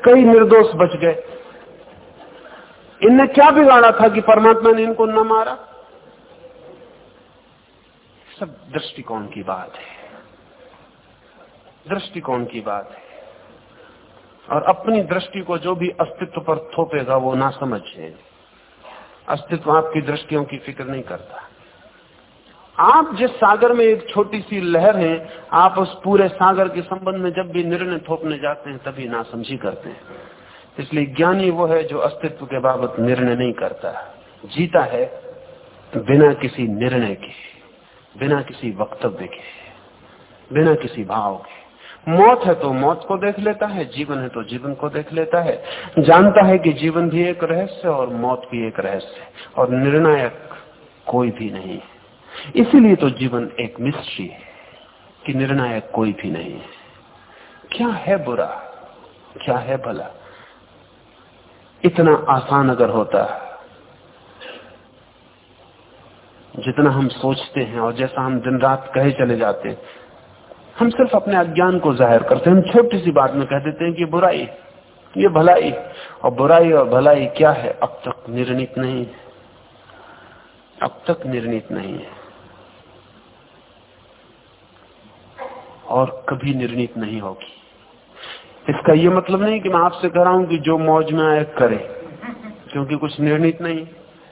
कई निर्दोष बच गए। इनने क्या बिगाड़ा था कि परमात्मा ने इनको न मारा? सब दृष्टिकोण की बात है। दृष्टिकोण की बात है। और अपनी दृष्टि को जो भी अस्तित्व पर थोपेगा वो ना समझे अस्तित्व आपकी दृष्टियों की फ़िक्र नहीं करता। आप जिस सागर में एक छोटी सी लहर है, आप उस पूरे सागर के संबंध में जब भी निर्णय थोपने जाते हैं, तभी ना समझी करते हैं। इसलिए ज्ञानी वो है जो अस्तित्व के बाबत निर्णय नहीं करता। जीता है बिना किसी निर्णय के, बिना किसी वक्तव्य के, बिना किसी भाव के। मौत है तो मौत को देख लेता है, जीवन है तो जीवन को देख लेता है। जानता है कि जीवन भी एक रहस्य और मौत भी एक रहस्य, और निर्णायक कोई भी नहीं। है इसीलिए तो जीवन एक मिस्ट्री है कि निर्णायक कोई भी नहीं है। क्या है बुरा? क्या है भला? इतना आसान अगर होता, जितना हम सोचते हैं और जैसा हम दिन रात कहे चले जाते हम सिर्फ़ अपने अज्ञान को ज़ाहिर करते हैं। हम छोटी सी बात में कह देते हैं कि बुराई, ये भलाई, और बुराई और भलाई क्या है? अब तक निर्णित नहीं है। अब तक निर्णित नहीं है। और कभी निर्णित नहीं होगी। इसका ये मतलब नहीं कि मैं आपसे कह रहा हूँ कि जो मौज में आए, करे। क्योंकि कुछ निर्णित नहीं।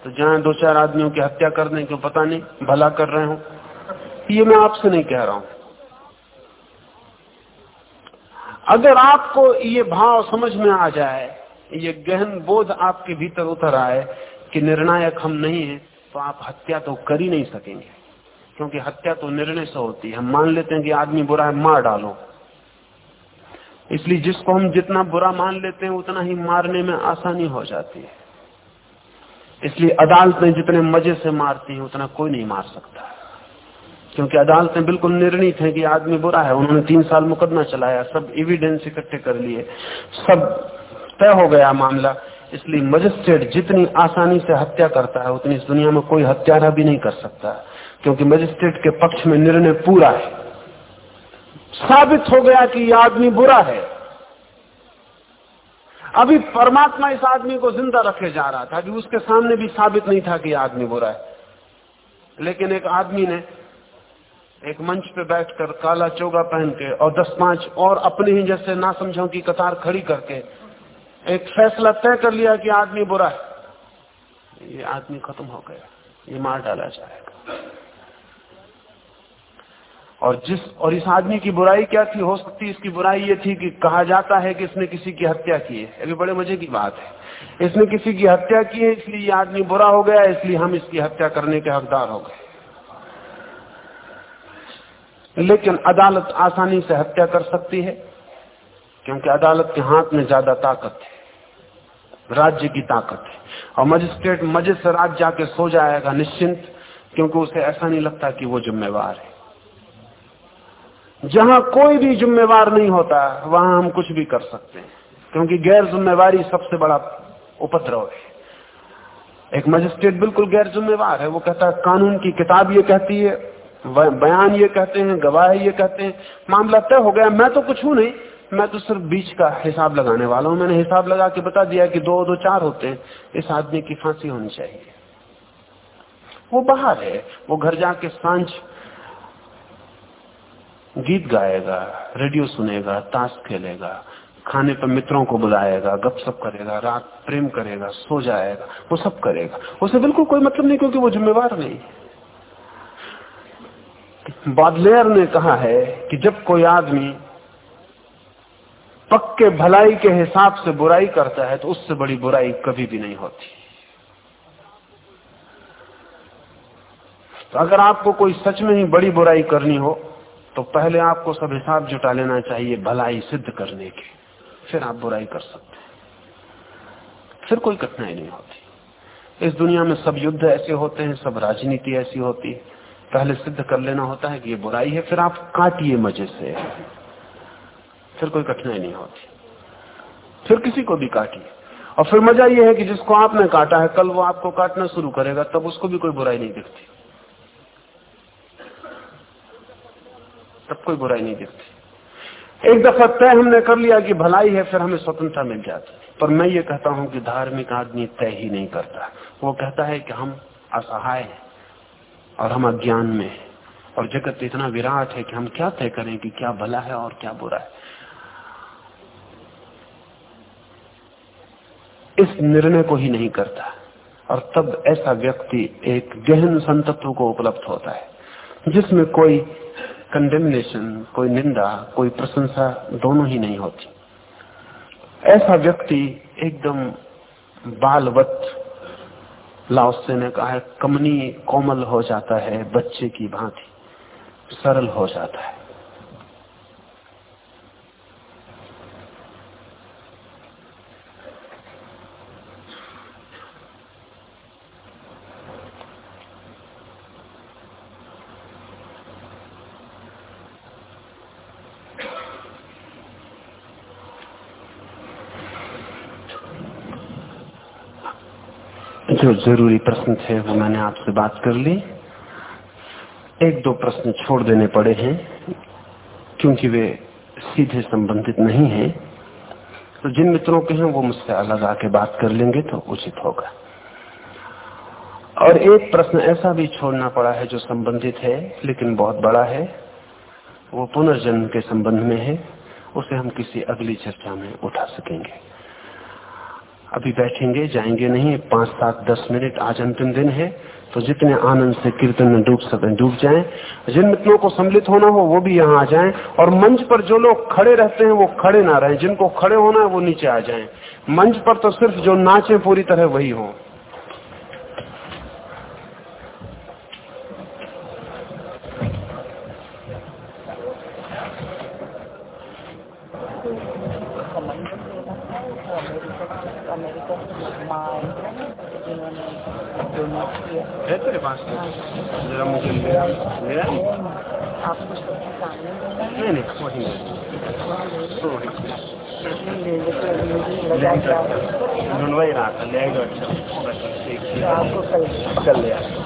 तो जहाँ दो चार आदमियों की हत्या कर दें, क्यों पता नहीं? भला कर रहे हो। ये मैं आपसे नहीं कह रहा हूँ। अगर आपको ये भाव समझ में आ जाए, ये गहन बोध आपके भीतर उतर आए कि निर्णायक हम नहीं है तो आप हत्या तो कर ही नहीं सकेंगे। क्योंकि हत्या तो निर्णय से होती है। हम मान लेते हैं कि आदमी बुरा है, मार डालो। इसलिए जिसको हम जितना बुरा मान लेते हैं, उतना ही मारने में आसानी हो जाती है। इसलिए अदालतें जितने मज़े से मारती हैं, उतना कोई नहीं मार सकता। क्योंकि अदालतें बिल्कुल निर्णित हैं कि आदमी बुरा है। उन्होंने तीन साल मुकदमा चलाया, सब एविडेंस इकट्ठे कर लिए। सब तय हो गया मामला। इसलिए मजिस्ट्रेट जितनी आसानी से हत्या करता है, उतनी इस दुनिया में कोई हत्यारा भी नहीं कर सकता। क्योंकि मजिस्ट्रेट के पक्ष में निर्णय पूरा है। साबित हो गया कि यह आदमी बुरा है। अभी परमात्मा इस आदमी को ज़िंदा रखे जा रहा था अभी उसके सामने भी साबित नहीं था कि यह आदमी बुरा है। लेकिन एक आदमी ने एक मंच पे बैठकर काला चोगा पहन के और दस पाँच और अपने ही जैसे ना समझो की कतार खड़ी करके एक फैसला तय कर लिया कि आदमी बुरा है। ये आदमी खत्म हो गया। ये मार डाला जाएगा। और जिस, और इस आदमी की बुराई क्या थी? हो सकती इसकी बुराई ये थी कि कहा जाता है कि इसने किसी की हत्या की है। अभी बड़े मज़े की बात है। इसने किसी की हत्या की है, इसलिए ये आदमी बुरा हो गया, इसलिए हम इसकी हत्या करने के हकदार हो गए। लेकिन अदालत आसानी से हत्या कर सकती है, क्योंकि अदालत के हाथ में ज़्यादा ताकत है, राज्य की ताकत है। और मजिस्ट्रेट मज़े से रात जाके सो जाएगा निश्चिंत, क्योंकि उसे ऐसा नहीं लगता कि वो जिम्मेवार है। जहाँ कोई भी जिम्मेवार नहीं होता, वहाँ हम कुछ भी कर सकते हैं। क्योंकि गैर जिम्मेवारी सबसे बड़ा उपद्रव है। एक मजिस्ट्रेट बिल्कुल गैर जिम्मेवार है। वो कहता है, कानून की किताब ये कहती है बयान ये कहते हैं, गवाह ये कहते हैं, मामला तय हो गया, मैं तो कुछ हूँ नहीं, मैं तो सिर्फ़ बीच का हिसाब लगाने वाला हूँ। मैंने हिसाब लगा के बता दिया कि दो दो, चार होते हैं, इस आदमी की फांसी होनी चाहिए। वो बाहर है, वो घर जाके साँझ गीत गाएगा, रेडियो सुनेगा, ताश खेलेगा, खाने पर मित्रों को बुलाएगा, गपशप करेगा, रात प्रेम करेगा, सो जाएगा, वो सब करेगा। उसे बिल्कुल कोई मतलब नहीं, क्योंकि वो जिम्मेवार नहीं। बादलेयर ने कहा है कि जब कोई आदमी पक्के भलाई के हिसाब से बुराई करता है तो उससे बड़ी बुराई कभी भी नहीं होती। तो अगर आपको कोई सच में ही बड़ी बुराई करनी हो तो पहले आपको सब हिसाब जुटा लेना चाहिए भलाई सिद्ध करने के। फिर आप बुराई कर सकते हैं। फिर कोई कठिनाई नहीं होती। इस दुनिया में सब युद्ध ऐसे होते हैं, सब राजनीति ऐसी होती है। पहले सिद्ध कर लेना होता है कि ये बुराई है, फिर आप काटिए मज़े से। फिर कोई कठिनाई नहीं होती। फिर किसी को भी काटिए। और फिर मज़ा ये है कि जिसको आपने काटा है, कल वो आपको काटना शुरू करेगा, तब उसको भी कोई बुराई नहीं दिखती। तब कोई बुराई नहीं दिखती। एक दफ़ा तय हमने कर लिया कि भलाई है, फिर हमें स्वतंत्रता मिल जाती। पर मैं ये कहता हूँ कि धार्मिक आदमी तय ही नहीं करता। वो कहता है कि हम असहाय हैं और हम अज्ञान में और जगत इतना विराट है कि हम क्या तय करें कि क्या भला है और क्या बुरा है। इस निर्णय को ही नहीं करता। और तब ऐसा व्यक्ति एक गहन संतत्व को उपलब्ध होता है, जिसमें कोई कंडेमनेशन कोई निंदा, कोई प्रशंसा दोनों ही नहीं होती। ऐसा व्यक्ति एकदम बालवत लाओसे ने कहा है कमनी कोमल हो जाता है, बच्चे की भांति, सरल हो जाता है। जो ज़रूरी प्रश्न थे वो मैंने आपसे बात कर ली। एक दो प्रश्न छोड़ देने पड़े हैं, क्योंकि वे सीधे संबंधित नहीं हैं। तो जिन मित्रों के हैं वो मुझसे अलग आके बात कर लेंगे तो उचित होगा। और एक प्रश्न ऐसा भी छोड़ना पड़ा है जो संबंधित है, लेकिन बहुत बड़ा है। वो पुनर्जन्म के संबंध में है, उसे हम किसी अगली चर्चा में उठा सकेंगे। अभी बैठेंगे, जाएँगे नहीं, पाँच, सात, दस मिनट, आज अंतिम दिन है तो जितने आनंद से कीर्तन में डूब सकें, डूब जाएँ, जिन मित्रों को सम्मिलित होना हो, वो भी यहाँ आ जाएँ, और मंच पर जो लोग खड़े रहते हैं, वो खड़े ना रहें, जिनको खड़े होना है, वो नीचे आ जाएँ। मंच पर तो सिर्फ़ जो नाचे, पूरी तरह वही हों। ढूंढवा रहा था ले अच्छा आपको कल ले आया